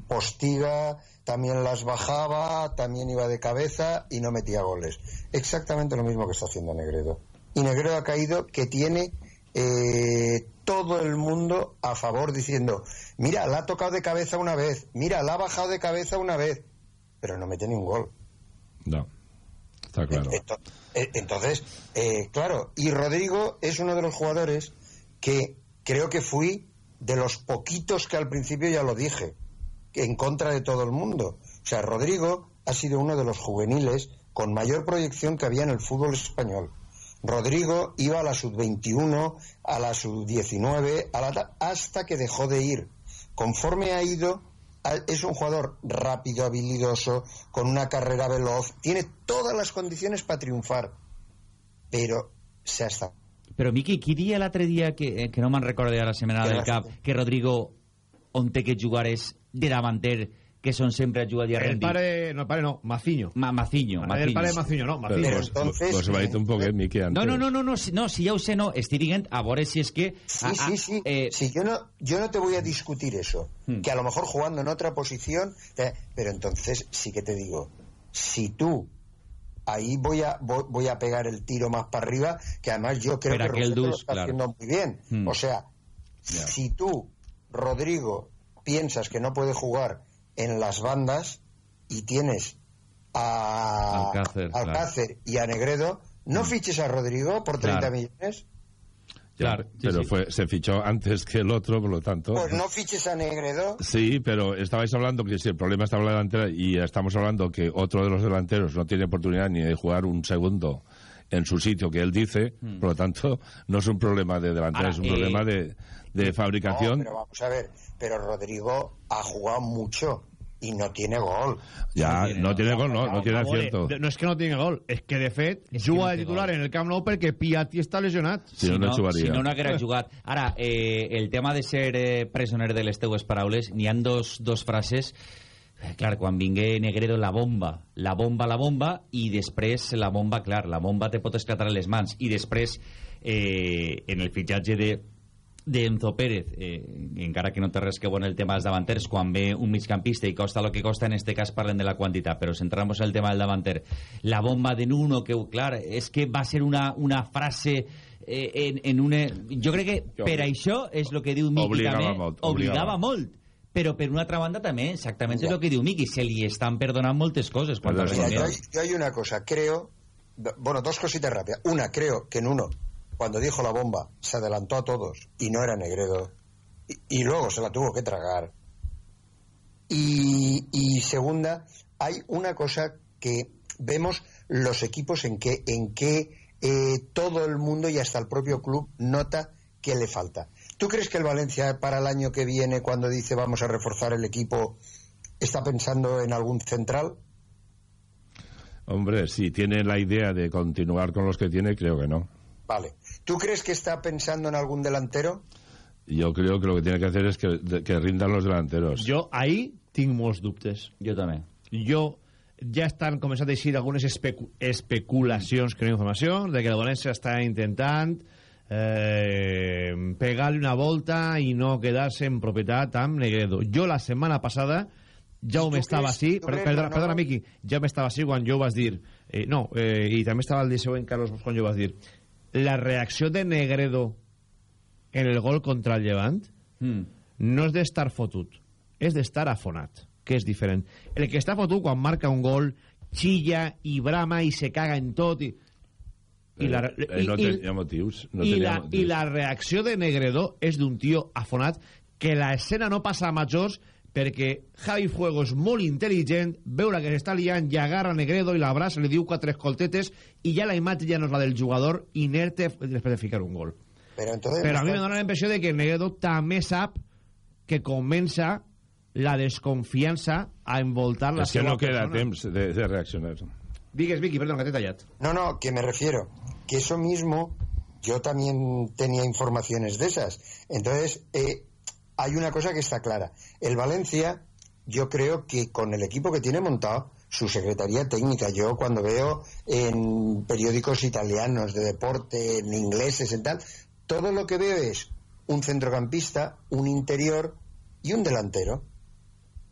L: postiga, también las bajaba, también iba de cabeza y no metía goles. Exactamente lo mismo que está haciendo Negredo. Y Negredo ha caído que tiene eh, todo el mundo a favor diciendo, mira, la ha tocado de cabeza una vez, mira, la ha bajado de cabeza una vez, pero no mete ni un gol.
J: No, está claro.
L: Ento- eh, Entonces, eh, claro, y Rodrigo es uno de los jugadores que creo que fui de los poquitos que al principio ya lo dije, en contra de todo el mundo. O sea, Rodrigo ha sido uno de los juveniles con mayor proyección que había en el fútbol español. Rodrigo iba a la sub-21, a la sub-19, a la ta- hasta que dejó de ir. Conforme ha ido, es un jugador rápido, habilidoso, con una carrera veloz, tiene todas las condiciones para triunfar, pero se ha estado.
K: Però, Miqui, qui dia l'altre dia, que, eh, que no me'n recordo a la setmana
L: Que
K: del cap, que Rodrigo, on té que jugar és de davanter, que són sempre a jugar i a
A: El pare, no, el pare no, Maciño.
K: Ma, Maciño,
A: El
K: Maciño.
A: pare de Maciño, no,
J: Pero,
A: Maciño.
J: pues, pues, ir un poco, eh, Miki, antes.
K: No, no, no, no, no, si, no, si ja ho sé, no, estic dient a veure si és que...
L: Sí,
K: a- a-
L: sí, sí.
K: eh,
L: Sí, yo no, yo no te voy a discutir eso.
K: Hmm.
L: Que a lo mejor jugando en otra posición, eh, pero entonces sí que te digo, si tú ahí voy a voy, voy a pegar el tiro más para arriba, que además yo creo
K: Pero
L: que Roberto lo está
K: claro.
L: haciendo muy bien.
K: Hmm.
L: O sea, si tú, Rodrigo, piensas que no puede jugar en las bandas y tienes a
K: Alcácer, claro.
L: Y a Negredo, no fiches a Rodrigo por 30
J: Claro.
L: millones.
K: Claro, sí,
J: pero
K: sí.
J: Fue, se fichó antes que el otro, por lo tanto.
L: Pues no fiches a Negredo.
J: Sí, pero estabais hablando que si el problema estaba en la delantera y estamos hablando que otro de los delanteros no tiene oportunidad ni de jugar un segundo en su sitio que él dice,
K: Hmm.
J: por lo tanto, no es un problema de delantera, es un
K: eh,
J: problema de, de fabricación.
L: No, pero vamos a ver, pero Rodrigo ha jugado mucho. Y no tiene gol.
J: Ya, no tiene gol, no, no tiene acierto.
A: No és que no tingui gol, és que de fet juga de titular en el Camp Nou perquè Piatti està lesionat.
J: Si no, no jugaria.
K: Si no, no haguera jugat. Ara, eh, el tema de ser eh, presoner de les teues paraules, n'hi han dos, dos frases Eh, clar, quan vingué Negredo la bomba, la bomba, la bomba, i després la bomba, clar, la bomba te pot esclatar a les mans, i després eh, en el fitxatge de d'Enzo Pérez, eh, encara que no té res que veure en el tema dels davanters, quan ve un migcampista i costa lo que costa, en este cas parlen de la quantitat, però centramos en el tema del davanter. La bomba de Nuno, que clar, és que va ser una, una frase eh, en, en una... Jo crec que per això és el que diu Miqui
J: Obligava
K: també,
J: molt,
K: obligava
J: obligava.
K: molt però per una altra banda també, exactament és el que diu Miqui, se li estan perdonant moltes coses quan
L: Mira, hay- yo hay una cosa, creo, bueno, dos cositas rápidas. Una, creo que en uno, cuando dijo la bomba, se adelantó a todos y no era Negredo. Y, y luego se la tuvo que tragar. Y, y segunda, hay una cosa que vemos los equipos en que, en que eh, todo el mundo y hasta el propio club nota que le falta. ¿Tú crees que el Valencia para el año que viene, cuando dice vamos a reforzar el equipo, está pensando en algún central?
J: Hombre, si tiene la idea de continuar con los que tiene, creo que no.
L: Vale. ¿Tú crees que está pensando en algún delantero?
J: Yo creo que lo que tiene que hacer es que, que rindan los delanteros.
A: Jo ahí tinc molts dubtes.
K: Jo també.
A: Jo ja estan començant a eixir algunes especu especulacions que no hi ha informació de que el València està intentant eh, pegar-li una volta i no quedar-se en propietat amb Negredo. Jo la setmana passada ja ho m'estava
L: creus-
A: així, per, perdona,
L: no?
A: perdona Miqui, ja m'estava així quan jo vas dir, eh, no, eh, i també estava el dia següent Carlos Bosch quan jo vas dir, la reacció de Negredo en el gol contra el Llevant
K: mm.
A: no és d'estar fotut, és d'estar afonat, que és diferent. El que està fotut quan marca un gol xilla i brama i se caga en tot i, i, la,
J: Eh, eh, no tenia motius. No
A: i,
J: tenia
A: la,
J: motius.
A: i la reacció de Negredo és d'un tio afonat que la escena no passa a majors perquè Javi Fuego és molt intel·ligent veure que s'està liant i agarra Negredo i l'abraça, li diu quatre escoltetes i ja la imatge ja no és la del jugador inerte després de ficar un gol
L: Pero entonces
A: però a mi me dóna la impressió de que Negredo també sap que comença la desconfiança a envoltar la
J: Es que
A: seva
J: no queda
A: persona.
J: temps de, de reaccionar.
A: Digues, Vicky, perdón, que t'he tallat.
L: No, no, que me refiero. Que eso mismo, yo también tenía informaciones de esas. Entonces, eh, hay una cosa que está clara. El Valencia, yo creo que con el equipo que tiene montado, su secretaría técnica, yo cuando veo en periódicos italianos de deporte, en ingleses, en tal, todo lo que veo es un centrocampista, un interior y un delantero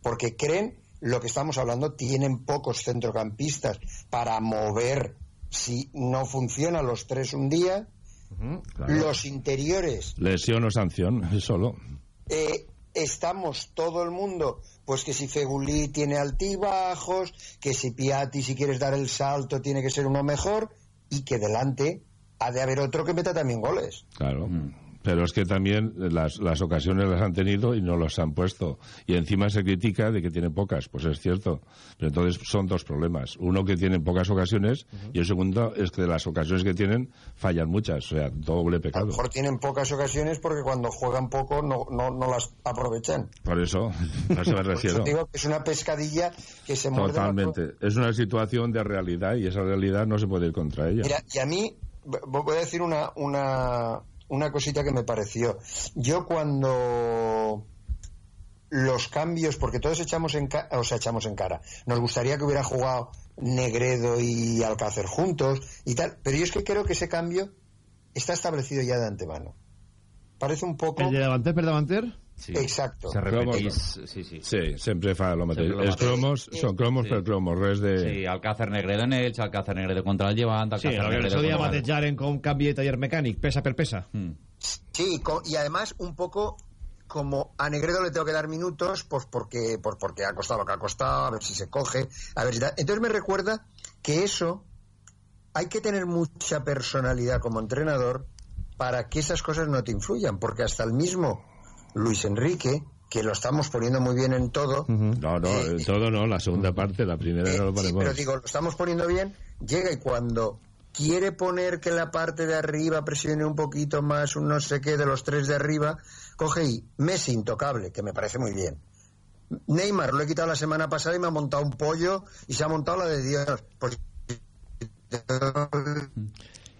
L: porque creen lo que estamos hablando, tienen pocos centrocampistas para mover si no funciona los tres un día.
J: claro.
L: Los interiores,
J: Lesión o sanción, solo.
L: Eh, estamos todo el mundo, pues que si Fegulí tiene altibajos, que si Piatti si quieres dar el salto tiene que ser uno mejor y que delante ha de haber otro que meta también goles.
J: Claro. Pero es que también las, las ocasiones las han tenido y no los han puesto. Y encima se critica de que tienen pocas. Pues es cierto. Pero entonces son dos problemas. Uno que tienen pocas ocasiones y el segundo es que de las ocasiones que tienen fallan muchas. O sea, doble
L: A
J: pecado.
L: lo mejor tienen pocas ocasiones porque cuando juegan poco no, no, no las aprovechan.
J: Por eso, a eso me refiero.
L: digo que es una pescadilla que se muerde.
J: Totalmente. Es una situación de realidad y esa realidad no se puede ir contra ella.
L: Mira, y a mí voy a decir una, una, una cosita que me pareció. Yo cuando los cambios, porque todos echamos en, ca- o sea, echamos en cara, nos gustaría que hubiera jugado Negredo y Alcácer juntos y tal, pero yo es que creo que ese cambio está establecido ya de antemano. Parece un poco...
A: El de davanter?
K: Sí.
L: Exacto.
K: Se repetís, sí, sí.
J: Sí, sempre fa el mateix.
K: Sempre
J: Els cromos són cromos
K: Sí.
J: per cromos, res de...
K: Sí, Alcácer Negredo en Elche, Alcácer Negredo contra el Llevant,
A: Sí,
K: Alcácer
A: el que el
K: Negredo contra el...
A: batejaren com canvi de taller mecànic, pesa per pesa.
L: Sí, co- y además un poco como a Negredo le tengo que dar minutos, pues porque, pues porque ha costado lo que ha costado, a ver si se coge, a ver si. Entonces me recuerda que eso hay que tener mucha personalidad como entrenador para que esas cosas no te influyan, porque hasta el mismo Luis Enrique, que lo estamos poniendo muy bien en todo,
J: No, no, en todo no, la segunda parte, la primera no lo
L: sí,
J: ponemos.
L: pero digo, lo estamos poniendo bien, llega y cuando quiere poner que la parte de arriba presione un poquito más, un no sé qué de los tres de arriba, coge y Messi intocable, que me parece muy bien. Neymar lo he quitado la semana pasada y me ha montado un pollo y se ha montado la de Dios. Pues...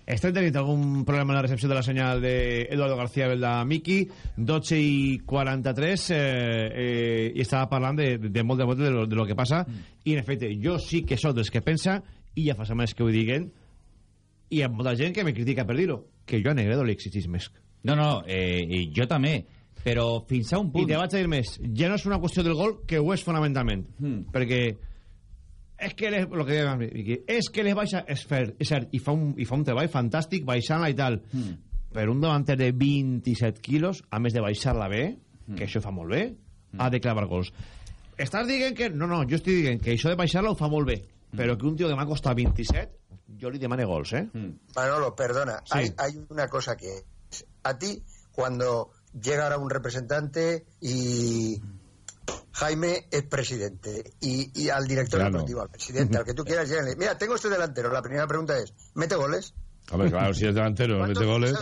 A: Estem tenint algun problema en la recepció de la senyal de Eduardo García Belda Miki 12 i 43 eh, eh, i estava parlant de, de molt de molt de lo, de lo que passa mm. i en efecte jo sí que sóc dels que pensa i ja fa setmanes que ho diguen i hi ha molta gent que me critica per dir-ho que jo a Negredo li exigís més
K: No, no, eh, jo també, però fins a un punt...
A: i te vaig a dir més ja no és una qüestió del gol que ho és fonamentalment
K: Mm.
A: perquè és que les, lo que dèiem, Miqui, és que les baixa és, fer, és cert, i fa, un, i fa un treball fantàstic baixant-la i tal.
K: Mm.
A: per un davanter de 27 quilos a més de baixar-la bé
K: Mm.
A: que això fa molt bé ha de clavar gols. Estàs dient que, no, no, jo estic dient que això de baixar-la ho fa molt bé però que un tio que m'ha costat 27 jo li demane gols, eh
L: Manolo, perdona,
A: Sí.
L: hay, hay una cosa que es, a ti cuando llega ahora un representante y Jaime es presidente y, y al director
J: Claro.
L: deportivo, al presidente, al que tú quieras, mira, tengo este delantero, la primera pregunta es, ¿mete goles?
J: Hombre, claro, si es delantero, mete goles.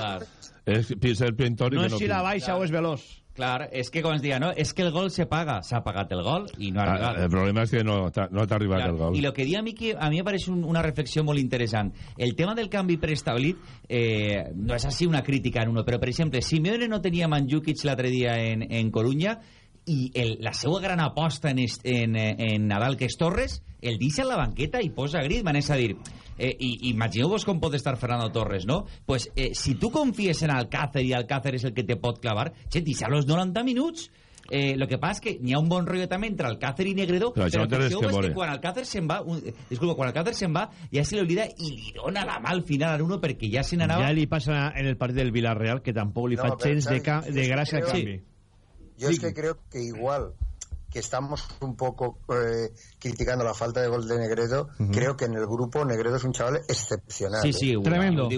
J: Es ser pintor y
K: No és
J: no
K: si la
A: baixa o és veloç.
K: Clar, és que quan es diga, no, és que el gol se paga. S'ha pagat el gol i no ha arribat.
J: el problema es que no, no t'ha arribat el gol.
K: Y lo que di a mí que a mí me parece un- una reflexión muy interesante. El tema del canvi preestablit eh, no és així una crítica en uno, però per exemple, Simeone no tenia Mandzukic l'altre dia en, en Coruña i el, la seva gran aposta en, est, en, en Nadal, que és Torres, el deixa en la banqueta i posa Griezmann, és a dir, eh, imagineu-vos com pot estar Fernando Torres, no? Pues eh, si tu confies en Alcácer i Alcácer és el que te pot clavar, che, deixa los 90 minuts. Eh, lo que pasa es que n'hi ha un bon rotllo també entre Alcácer i Negredo,
J: Però
K: però
J: no té
K: el
J: res
K: seu
J: que
K: és que quan Alcácer se'n va, un, eh, disculpa, quan Alcácer se'n va, ja se li oblida i li dona la mà al final a uno perquè ja se n'anava...
A: ja li passa en el partit del Villarreal que tampoc li
L: No,
A: fa gens de, de gràcia
L: Creo-
A: canvi
L: Yo es que creo que igual que estamos un poco eh, criticando la falta de gol de Negredo,
A: Ujú.
L: creo que en el grupo Negredo es un chaval excepcional. ¿eh?
A: tremendo,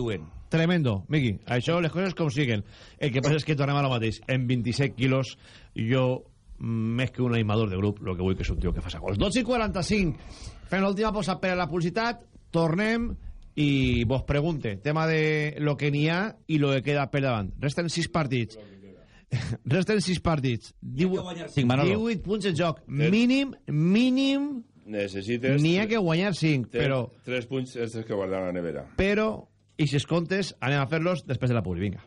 A: tremendo. Miqui, això les coses com siguen. El que passa és que tornem a lo mateix. En 27 quilos jo mm, més que un animador de grup el que vull que és un tio que faça gols. 12 i 45 fem l'última pausa per a la publicitat tornem i vos pregunte tema de lo que n'hi ha i lo que queda per davant. Resten 6 partits resten 6 partits 18,
K: cinc, Manolo.
A: 18 punts en joc mínim, mínim
J: Necessites...
A: n'hi ha que guanyar 5
J: Té
A: però
J: Tres punts els tens que guardar a la nevera.
A: pero y si es contes anem a fer-los després de la publi, vinga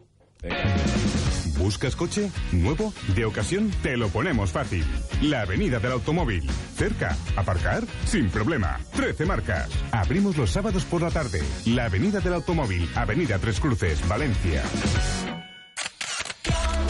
E: ¿Buscas coche? ¿Nuevo? ¿De ocasión? Te lo ponemos fácil. La Avenida del Automóvil. Cerca. ¿Aparcar? Sin problema. 13 marcas. Abrimos los sábados por la tarde. La Avenida del Automóvil. Avenida Tres Cruces, Valencia.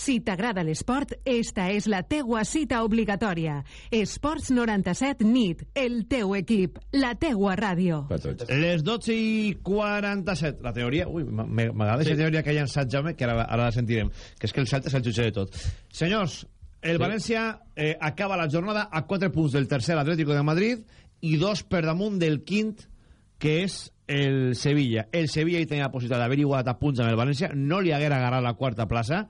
F: Si t'agrada l'esport, esta és la teua cita obligatòria. Esports 97 NIT, el teu equip, la teua ràdio.
A: Les 12 i 47. La teoria... Ui, m'agrada aquesta teoria que ha llançat Jaume, que ara, ara la sentirem. Que és que el Celta és el jutge de tot. Senyors, el
O: Sí.
A: València eh, acaba la jornada a 4 punts del tercer Atlético de Madrid i dos per damunt del quint, que és el Sevilla. El Sevilla hi tenia la possibilitat d'haver igualat a punts amb el València, no li haguera agarrat la quarta plaça,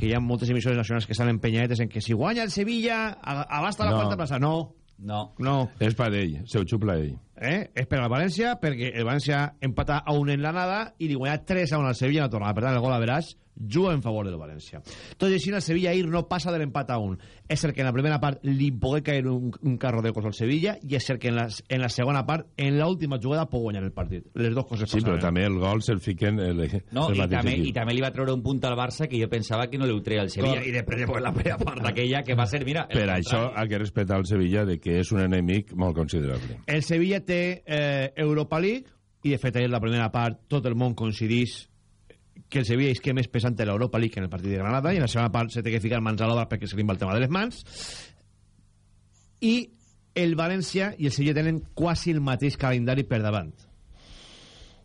A: que hi ha moltes emissores nacionals que estan empenyadetes en que si guanya el Sevilla a- abasta la
J: No.
A: quarta plaça. No,
K: No.
A: no.
J: És per ell, se ho xupla ell.
A: eh? és per al València perquè el València empata a un en l'anada i li guanya 3 a 1 al Sevilla en la tornada per tant el gol a veràs juga en favor del València tot i així el Sevilla ahir no passa de l'empat a un és cert que en la primera part li pogué caer un, un carro de cos al Sevilla i és cert que en la, en la segona part en l'última jugada pot guanyar el partit les dues coses
J: Sí, però
A: passaven.
J: també el gol se'l fiquen el,
K: No,
J: el
K: i també,
J: equip.
K: i també li va treure un punt al Barça que jo pensava que no li ho treia al Sevilla
J: Clar.
K: i després pues, la primera part d'aquella que va ser, mira... el
J: Per això
K: contrari.
J: ha que respectar el Sevilla de que és un enemic molt considerable.
A: el Sevilla té eh, Europa League i de fet ahir la primera part tot el món coincidís que el Sevilla és que més pesant de l'Europa League en el partit de Granada i en la segona part se té que ficar mans a l'obra perquè se li va el tema de les mans i el València i el Sevilla tenen quasi el mateix calendari per davant.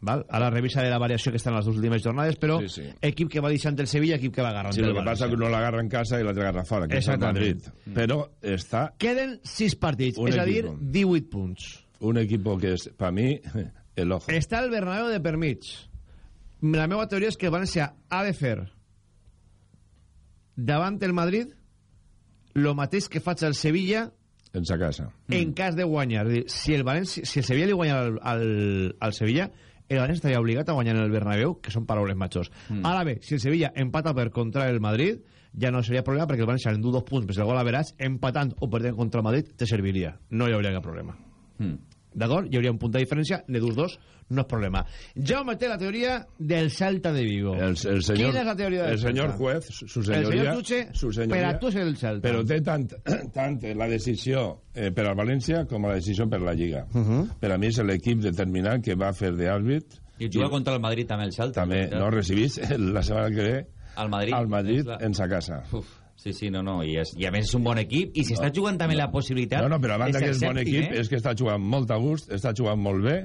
A: Val? Ara revisa de la variació que està en les dues últimes jornades, però
J: Sí, sí.
A: equip que va deixant el Sevilla, equip que va agarrant
J: Sí,
A: el
J: el que passa que uno l'agarra en casa i l'altre agarra fora, que és el Madrid.
A: Exactament.
J: Però està
A: Queden 6 partits, és a dir,
J: equipo.
A: 18 punts.
J: un equipo que és, per mi, el ojo.
A: Està el Bernabéu de per mig. La meva teoria és que el València ha de fer davant el Madrid lo mateix que faig al Sevilla
J: En sa casa.
A: en cas de guanyar. Dir, Si el, València, si el Sevilla li guanya al, al, al Sevilla, el València estaria obligat a guanyar en el Bernabéu, que són paraules majors.
K: Mm.
A: Ara bé, si el Sevilla empata per contra el Madrid, ja no seria problema perquè el València en dos punts més el gol a veràs, empatant o perdent contra el Madrid, te serviria. No hi hauria cap problema.
K: Mm.
A: D'acord? Hi hauria un punt de diferència, ne dus dos, no és problema. Jaume té la teoria del Celta de Vigo.
J: El, el senyor,
A: Quina és la teoria del
J: el senyor juez, su
A: El
J: senyoria...
A: senyor Tuche,
J: su senyoria,
A: per a tu és el Celta.
J: Però té tant, tant la decisió eh, per al València com la decisió per la Lliga.
A: Uh -huh.
J: Per a mi és l'equip determinant que va fer d'àrbit
K: I juga contra el Madrid també el Celta.
J: també no recibís la setmana que ve
K: Al Madrid.
J: al Madrid
K: la-
J: en sa casa.
K: Uf, sí, sí, no, no. I, és, I a més és un bon equip i s'està jugant també la possibilitat
J: No, no, però a banda que és bon
K: sèptim,
J: equip,
K: eh?
J: és que està jugant molt a gust, està jugant molt bé,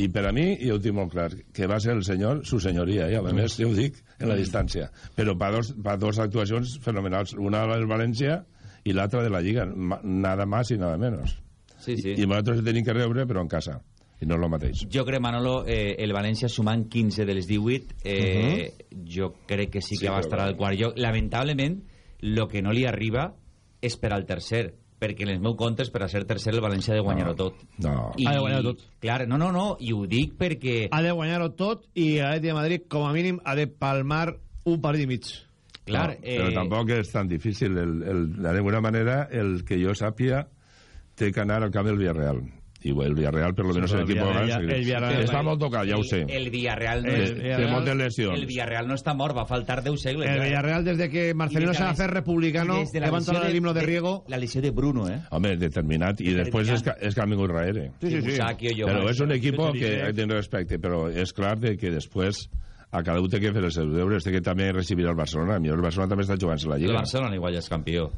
J: i per a mi, jo ho tinc molt clar, que va ser el senyor, su senyoria, i a més, jo ho dic, en la distància. Però per dos, pa dos actuacions fenomenals, una del València i l'altra de la Lliga, nada más i nada menos.
K: Sí, sí.
J: I nosaltres tenim que rebre, però en casa, i no és el mateix.
K: Jo crec, Manolo, eh, el València sumant 15 dels 18, eh, jo crec que sí que
J: Sí,
K: va estar al quart lloc. Lamentablement, el que no li arriba és per al tercer, perquè en els meus comptes, per a ser tercer, el València ha de guanyar-ho tot.
J: No.
K: I,
A: Ha de guanyar-ho tot.
K: Clar, no, no, no, i ho dic perquè...
A: Ha de guanyar-ho tot i l'Atleti de Madrid, com a mínim, ha de palmar un partit i mig.
K: Clar,
J: no, però
K: eh,
J: tampoc és tan difícil. El, el, d'alguna manera, el que jo sàpia té que anar al camp del Villarreal. I el Villarreal, per lo menos,
A: Sí,
J: el
A: el Villarreal- el Villarreal-
J: està molt tocat, ja ho sé.
K: El, el Villarreal no, és,
J: té moltes lesions.
K: el Villarreal no està mort, va faltar 10 segles.
A: El. Villarreal, desde que Marcelino se va a
K: des-
A: hacer republicano, levanta el himno de Riego...
K: La lesió de Bruno, eh?
J: Home, determinat. I després és que, és que ha vingut darrere.
A: Sí, sí, sí.
J: Però és un equip que
A: sí.
J: hay que tener respecte, però és clar de que després a cada un té que fer els seus deures, té que també recibir el Barcelona. A mi el Barcelona també està jugant-se la
K: El
J: Lliga.
K: Barcelona igual ja és campió.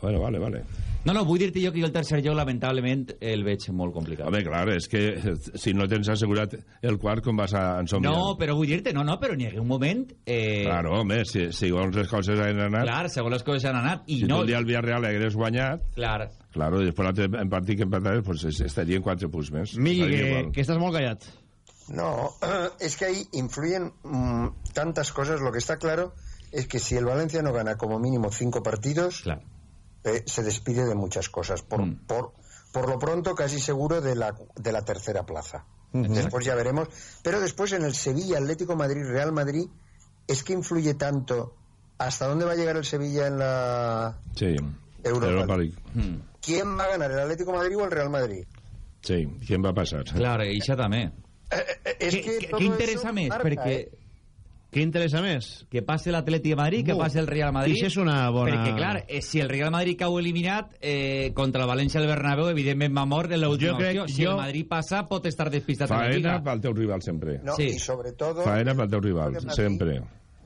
J: Bueno, vale, vale.
K: No, no, vull dir-te jo que jo el tercer lloc, lamentablement, el veig molt complicat.
J: Home, clar, és que eh, si no tens assegurat el quart, com vas a ensomiar?
K: No, però vull dir-te, no, no, però n'hi ha un moment... Eh,
J: Claro, home, si, si segons les coses han anat...
K: clar, segons les coses han anat, i
J: si
K: no...
J: tu el dia al Villarreal hagués guanyat,
K: Clar,
J: claro, i després l'altre en partit que empataves, pues es- estarien quatre punts més.
A: Migui,
J: Estaria
A: que,
J: igual.
A: que estás molt callat.
L: No, es que ahí influyen mm, tantas cosas. Lo que está claro es que si el Valencia no gana como mínimo cinco partidos,
K: claro.
L: Eh, se despide de muchas cosas. Por,
K: Mm.
L: por, por lo pronto, casi seguro de la, de la tercera plaza. Después ya veremos. Pero después en el Sevilla, Atlético Madrid, Real Madrid, es que influye tanto. ¿Hasta dónde va a llegar el Sevilla en la
J: Sí,
L: Europa
J: Europa
L: League?
K: Mm.
L: ¿Quién va a ganar, el Atlético Madrid o el Real Madrid?
J: Sí, ¿quién va a pasar?
K: clar, i això també.
L: Eh, Es
K: Què,
L: que todo
K: què
L: eso
K: interessa més?
L: marca,
K: Perquè
L: ¿eh?
A: Què interessa més?
K: que passi l'Atleti de Madrid, que passi el Real Madrid...
A: I és una bona-
K: Perquè, clar, eh, si el Real Madrid cau eliminat eh, contra el València al Bernabéu, evidentment va mort en l'última opció. Si
A: jo-
K: el Madrid passa, pot estar despistat
J: Faena pel teu rival sempre.
L: No,
K: Sí.
L: y sobre todo,
J: Faena pel teu rival,
L: Madrid-
J: sempre.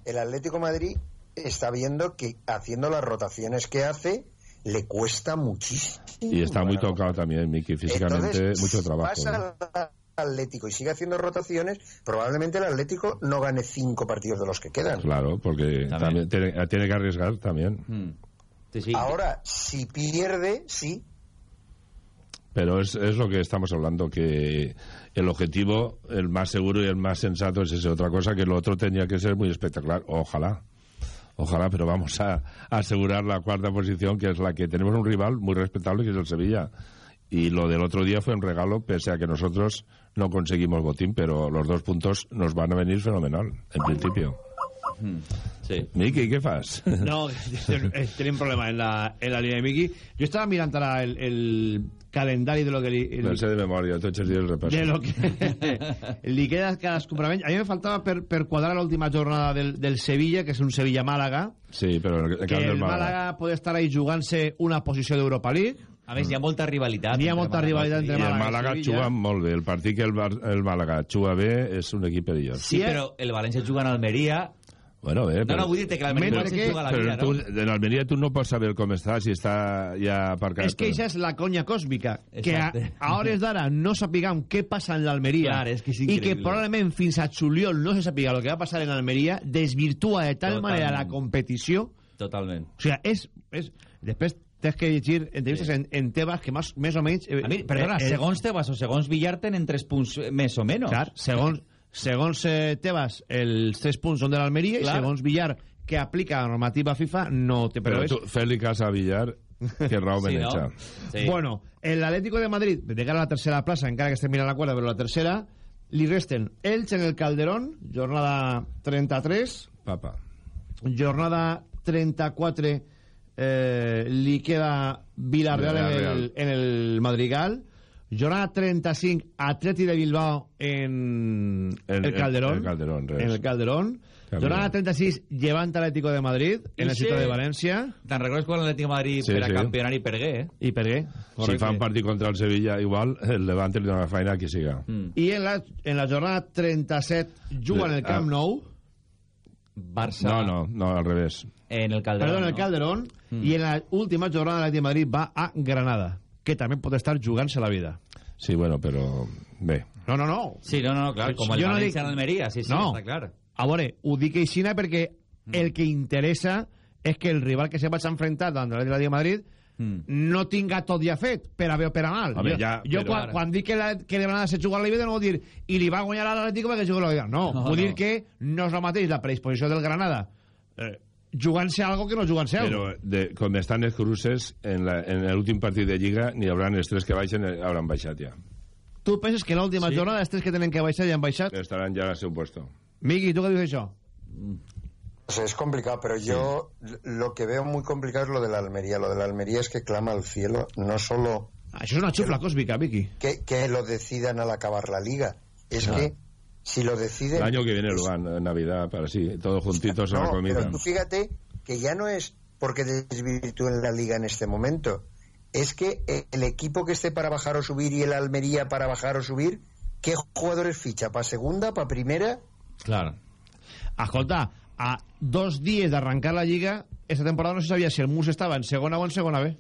L: el Atlético Madrid está viendo que haciendo las rotaciones que hace, le cuesta muchísimo.
J: Y está muy tocado también, Miki, físicamente,
L: Entonces,
J: mucho trabajo.
L: Pasa
J: ¿no?
L: al Atlético y sigue haciendo rotaciones, probablemente el Atlético no gane cinco partidos de los que quedan.
J: Claro, porque también, tiene, tiene que arriesgar también.
K: Mm. Sí, sí.
L: Ahora, si pierde, sí.
J: Pero es, es lo que estamos hablando, que el objetivo, el más seguro y el más sensato es ese. Otra cosa que lo otro tenía que ser muy espectacular. Ojalá. Ojalá, pero vamos a, a asegurar la cuarta posición, que es la que tenemos un rival muy respetable, que es el Sevilla. Y lo del otro día fue un regalo, pese a que nosotros no conseguimos botín, pero los dos puntos nos van a venir fenomenal, en principio.
K: Mm. Sí.
J: Miki, ¿qué fas?
A: No, eh, tenim problema en la, en la línia de Miqui. Jo estava mirant ara el, el calendari de lo que li, el,
J: No sé de memòria, tots els dies el repasso.
A: de lo que li queda a cadascú per. A mi me faltava per, per quadrar l'última jornada del, del Sevilla, que és un Sevilla-Màlaga,
J: Sí, però en el
A: que el
J: del Málaga.
A: Màlaga pot estar ahí jugant-se una posició d'Europa League.
K: A més, hi ha molta rivalitat.
A: N'hi ha molta
K: Málaga i
A: rivalitat entre
J: I el
A: Màlaga i
J: Màlaga
A: Sevilla.
J: juga molt bé. El partit que el, Bar el Màlaga juga bé és un equip perillós.
K: Sí, però el València juga en Almeria
J: Bueno, bé,
K: No, no, vull dir que l'Almeria se
A: que-
K: juga la
J: però
K: vida,
J: tu,
K: no?
J: en Almeria tu no pots saber com està, si està ja aparcat.
A: És que això és la conya còsmica. Que a,
K: Exacte.
A: a hores d'ara no sapiguem què passa en l'Almeria
K: Clar, és que és
A: i que probablement fins a juliol no se sàpiga el que va passar en Almeria desvirtua de tal
K: Totalment.
A: manera la competició
K: Totalment.
A: o sigui, és, és després tens que llegir entrevistes en, en Tebas que més, més o menys eh,
K: A mi, perdona,
A: eh, eh,
K: segons Tebas o segons Villar tenen 3 punts més o menys.
A: Clar, segons, segons eh, Tebas, els tres punts són de l'Almeria i segons Villar, que aplica la normativa FIFA, no té
J: Però
A: però
J: tu, fer-li cas a Villar, que raó
K: Sí,
J: sí,
K: no? Sí.
A: Bueno, el Atlético de Madrid, de cara a la tercera plaça, encara que estem mirant la quarta, però la tercera, li resten Elche en el Calderón, jornada 33,
J: Papa.
A: jornada 34 eh, li queda Villarreal en el,
J: Villarreal.
A: en el Madrigal, jornada 35 Atleti de Bilbao en
J: En-
A: el Calderón,
J: en el Calderón, res.
A: en el Calderón,
J: Calderón.
A: jornada 36 Levante Atlético de Madrid en la ciutat de València
K: Te'n recordes quan l'Atlètic de Madrid
J: Sí,
K: per a
J: sí.
K: campionar i pergué, eh?
A: i per què?
J: Si fan partit contra el Sevilla, igual, el Levante li dona feina a qui siga.
K: Mm.
A: I en la, en la jornada 37 juga en el Camp
J: Ah.
A: Nou,
K: Barça
J: No, no, no, al revés.
K: en el Calderón.
A: perdó, en el
K: no?
A: Calderón, i en la última jornada l'Atlètic de Madrid va a Granada, que també pot estar jugant-se la vida.
J: Sí, bueno, però... Bé.
A: No, no, no.
K: Sí, no, no, clar, com el
A: Jo no
K: València
A: dic-
K: en Almeria, sí, sí,
A: No.
K: està clar.
A: A veure, ho dic aixina perquè el que interessa és que el rival que se vaig a enfrentar davant de l'Atlètic de Madrid
K: Mm.
A: no tinga tot ja fet, per a bé o per a mal.
J: Home,
A: jo
J: ja,
A: jo
J: però
A: quan,
K: ara-
A: quan dic que, la, que de Granada se juga la vida no vol dir i li va guanyar a l'Atlético perquè juga la vida. No,
K: No,
A: vull
K: no.
A: dir que no és el mateix la predisposició del Granada eh, jugant-se algo que no jugant-se algo.
J: Però de, com estan els cruces, en, l'últim partit de Lliga n'hi haurà els tres que baixen, eh, hauran baixat ja.
A: Tu penses que l'última
K: Sí.
A: jornada els tres que tenen que baixar ja han baixat?
J: Estaran ja al seu puesto.
A: Miqui, tu què dius això?
L: O sea, es complicado, pero yo lo que veo muy complicado es lo de la Almería. Lo de la Almería es que clama al cielo, no solo
A: Això és una xufla còsmica, Miqui.
L: que, que lo decidan al acabar la liga, es
J: Ah.
L: que si lo deciden...
J: El año que viene lo van, en Navidad, para así, todos juntitos a la
L: No,
J: comida.
L: pero tú fíjate que ya no es porque desvirtúen la liga en este momento. Es que el equipo que esté para bajar o subir y el Almería para bajar o subir, ¿qué jugadores ficha? ¿Para segunda? ¿Para primera?
K: Clar.
A: Escolta, a dos dies d'arrencar la Lliga, esta temporada no se sabia si el Mus estava en segona o en segona B.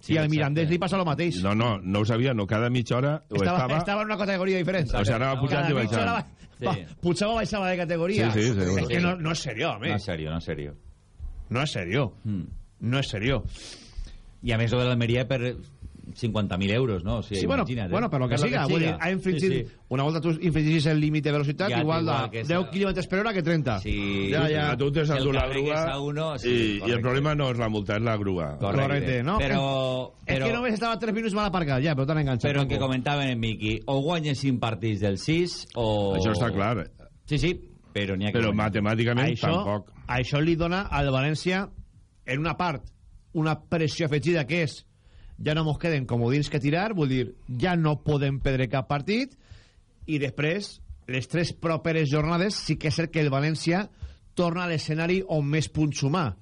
K: Sí,
A: I al. Mirandés li passa el mateix.
J: No, no, no ho sabia, no, cada mitja hora o
A: estava,
J: estava...
A: estava en una categoria diferent.
J: O sigui, anava pujant i baixant.
A: va- va- Pujava o baixava de categoria.
J: Sí, sí, seguro.
A: És que no, no és seriós, home.
K: No, en serio, no, en serio.
A: No és seriós.
K: Mm.
A: No és seriós.
K: I a més, lo de l'Almeria per 50.000 euros, no? O sigui,
A: Sí, bueno,
K: imagina't, eh?
A: bueno, per lo que
K: Per
A: siga. Vull dir, ha infringit...
K: Sí, sí.
A: Una volta tu infringis el límit de velocitat,
K: Ja
A: igual de
K: que
A: 10
K: sea-
A: km per hora que 30.
K: Sí.
A: Ja, ja.
J: Tu t'has
K: Que el
J: endut la grua
K: a uno, sí,
J: i, i el
K: correcte.
J: problema no és la multa, és la grua.
A: Correcte, no?
K: Però,
A: És
K: però,
A: que només estava 3 minuts mal aparcat, ja, però t'han enganxat.
K: però el que comentaven en Miqui, o guanyes 5 partits del 6 o...
J: Això està clar.
K: Sí, sí, però n'hi ha que
J: Però
K: guanyar.
J: matemàticament
A: això,
J: tampoc.
A: això li dona al València, en una part, una pressió afegida que és ja no mos queden comodins que tirar, vull dir, ja no podem perdre cap partit, i després, les tres properes jornades, sí que és cert que el València torna a l'escenari on més punts sumar,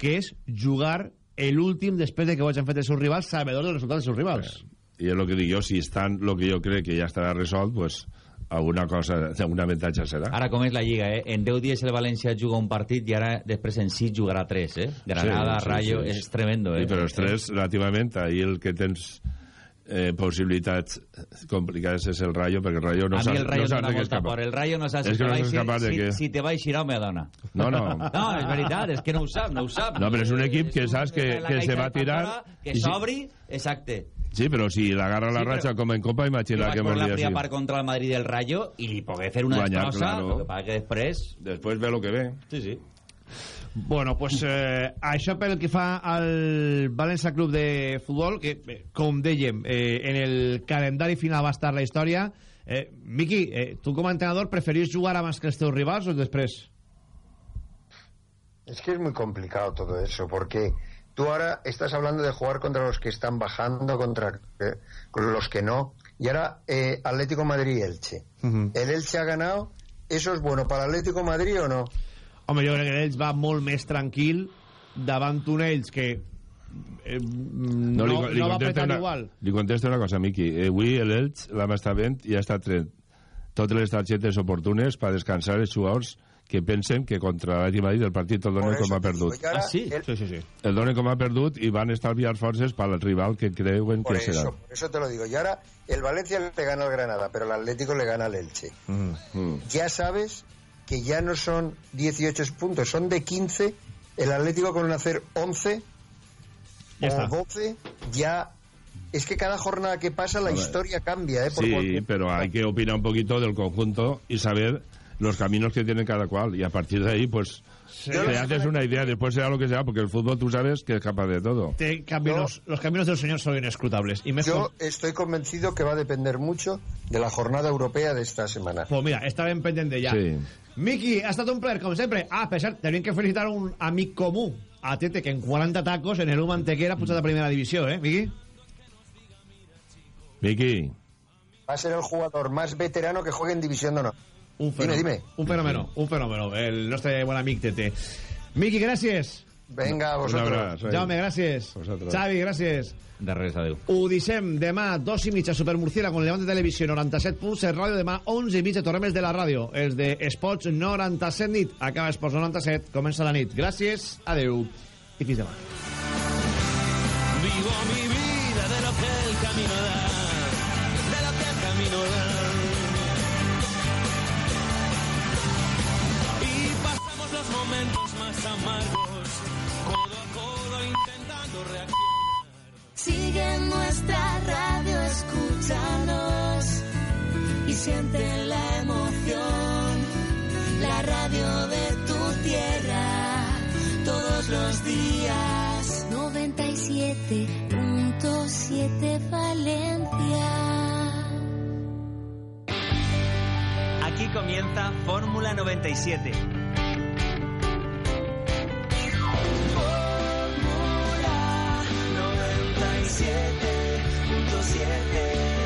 A: que és jugar l'últim després de que ho hagin fet els seus rivals, sabedors del resultat dels seus rivals.
J: I és el que dic jo, si estan el que jo crec que ja estarà resolt, pues, alguna cosa, un avantatge serà.
K: Ara com és la Lliga, eh? En 10 dies el València juga un partit i ara després en 6 jugarà 3, eh? Granada,
J: Sí, sí,
K: Rayo,
J: sí.
K: és tremendo, eh?
J: Sí, però els tres, relativament, ahir el que tens eh, possibilitats complicades és el Rayo, perquè el Rayo no
K: a
J: sap,
K: mi el Rayo
J: no
K: no
J: sap de què és capaç.
K: El Rayo no sap
J: És
K: si,
J: que no és capaç
K: si,
J: què?
K: si te va eixir me dona.
J: No, no.
K: No, és veritat, és que no ho sap, no ho sap.
J: No, però és un equip que saps que, que se va tirar...
K: Que s'obri, exacte.
J: Sí, però si l'agarra la
K: Sí, però-
J: ratxa com en Copa, imagina que
K: por la primera part contra el Madrid del Rayo i li pogué fer una
J: Guanyar,
K: destrossa,
J: claro.
K: lo que passa que després...
J: Després ve el que ve.
K: Sí, sí.
A: Bueno, pues eh, això pel que fa al València Club de Futbol, que, eh, com dèiem, eh, en el calendari final va estar la història. Eh, Miqui, eh, tu com a entrenador preferís jugar abans que els teus rivals o després?
L: Es que es muy complicado todo eso, porque tú ahora estás hablando de jugar contra los que están bajando, contra eh, con los que no. Y ahora eh, Atlético Madrid y Elche. El Elche ha ganado. ¿Eso es bueno para Atlético Madrid o no?
A: Home, jo crec que ells va molt més tranquil davant un ells que eh, no, no,
J: li, li,
A: va
J: contesta
A: petar
J: una,
A: igual.
J: li contesta una cosa, Miqui. Eh, avui l'Elx l'hem estat vent i ha estat tret totes les targetes oportunes per descansar els jugadors que pensen que contra l'Atlètic Madrid el partit el donen com a perdut.
L: ahora
A: Ah, sí?
L: el-
A: Sí, sí, sí.
J: El donen com a perdut i van estalviar forces per al rival que creuen
L: Por
J: que serà.
L: eso, por eso te lo digo. Y ahora el Valencia le gana al Granada, pero el Atlético le gana al Elche.
J: Mm, mm.
L: Ya sabes que ya no son 18 puntos, son de 15. El Atlético con hacer 11
A: Ya
L: o
A: está.
L: 12 ya... Es que cada jornada que pasa la historia cambia, ¿eh? Por
J: Sí,
L: cualquier-
J: pero hay que opinar un poquito del conjunto y saber los caminos que tiene cada cual. Y a partir de ahí, pues,
A: Yo
J: te haces una idea. Después será lo que sea, porque el fútbol tú sabes que es capaz de todo.
A: Te caminos, los caminos del Señor son inescrutables. Y
L: Yo estoy convencido que va a depender mucho de la jornada europea de esta semana.
A: Pues mira, estarem pendent de ja.
J: Sí.
A: Miki, ha estat un plaer, com sempre. Ah, per cert, tenim que felicitar un amic comú, a Tete, que en 40 tacos en el Mantequera ha pujat a primera divisió, eh, Miki?
J: Miki,
L: Va a ser el jugador más veterano que juegue en División de Honor.
A: Un
L: Dime,
A: fenómeno,
L: dime.
A: Un fenómeno, un fenómeno. El nostre bon amic Tete. Miki, gràcies.
L: Venga,
J: un
L: vosotros.
J: abrazo. eh.
A: Jaume, gràcies.
J: Vosaltres.
A: Xavi, gràcies.
K: De res, adeu.
A: Ho deixem demà, dos i mitja, Supermurciela, con Levante Televisió, 97 punts, el ràdio demà, 11 i mitja, tornem els de la ràdio, els de Esports 97 nit. Acaba Esports 97, comença la nit. Gràcies, adeu i fins demà.
P: Vivo mi vida de lo que el camino da,
Q: Sigue en nuestra radio, escúchanos y siente la emoción. La radio de tu tierra, todos los días. 97.7 Valencia.
R: Aquí comienza Fórmula 97.
P: Siete, punto siete.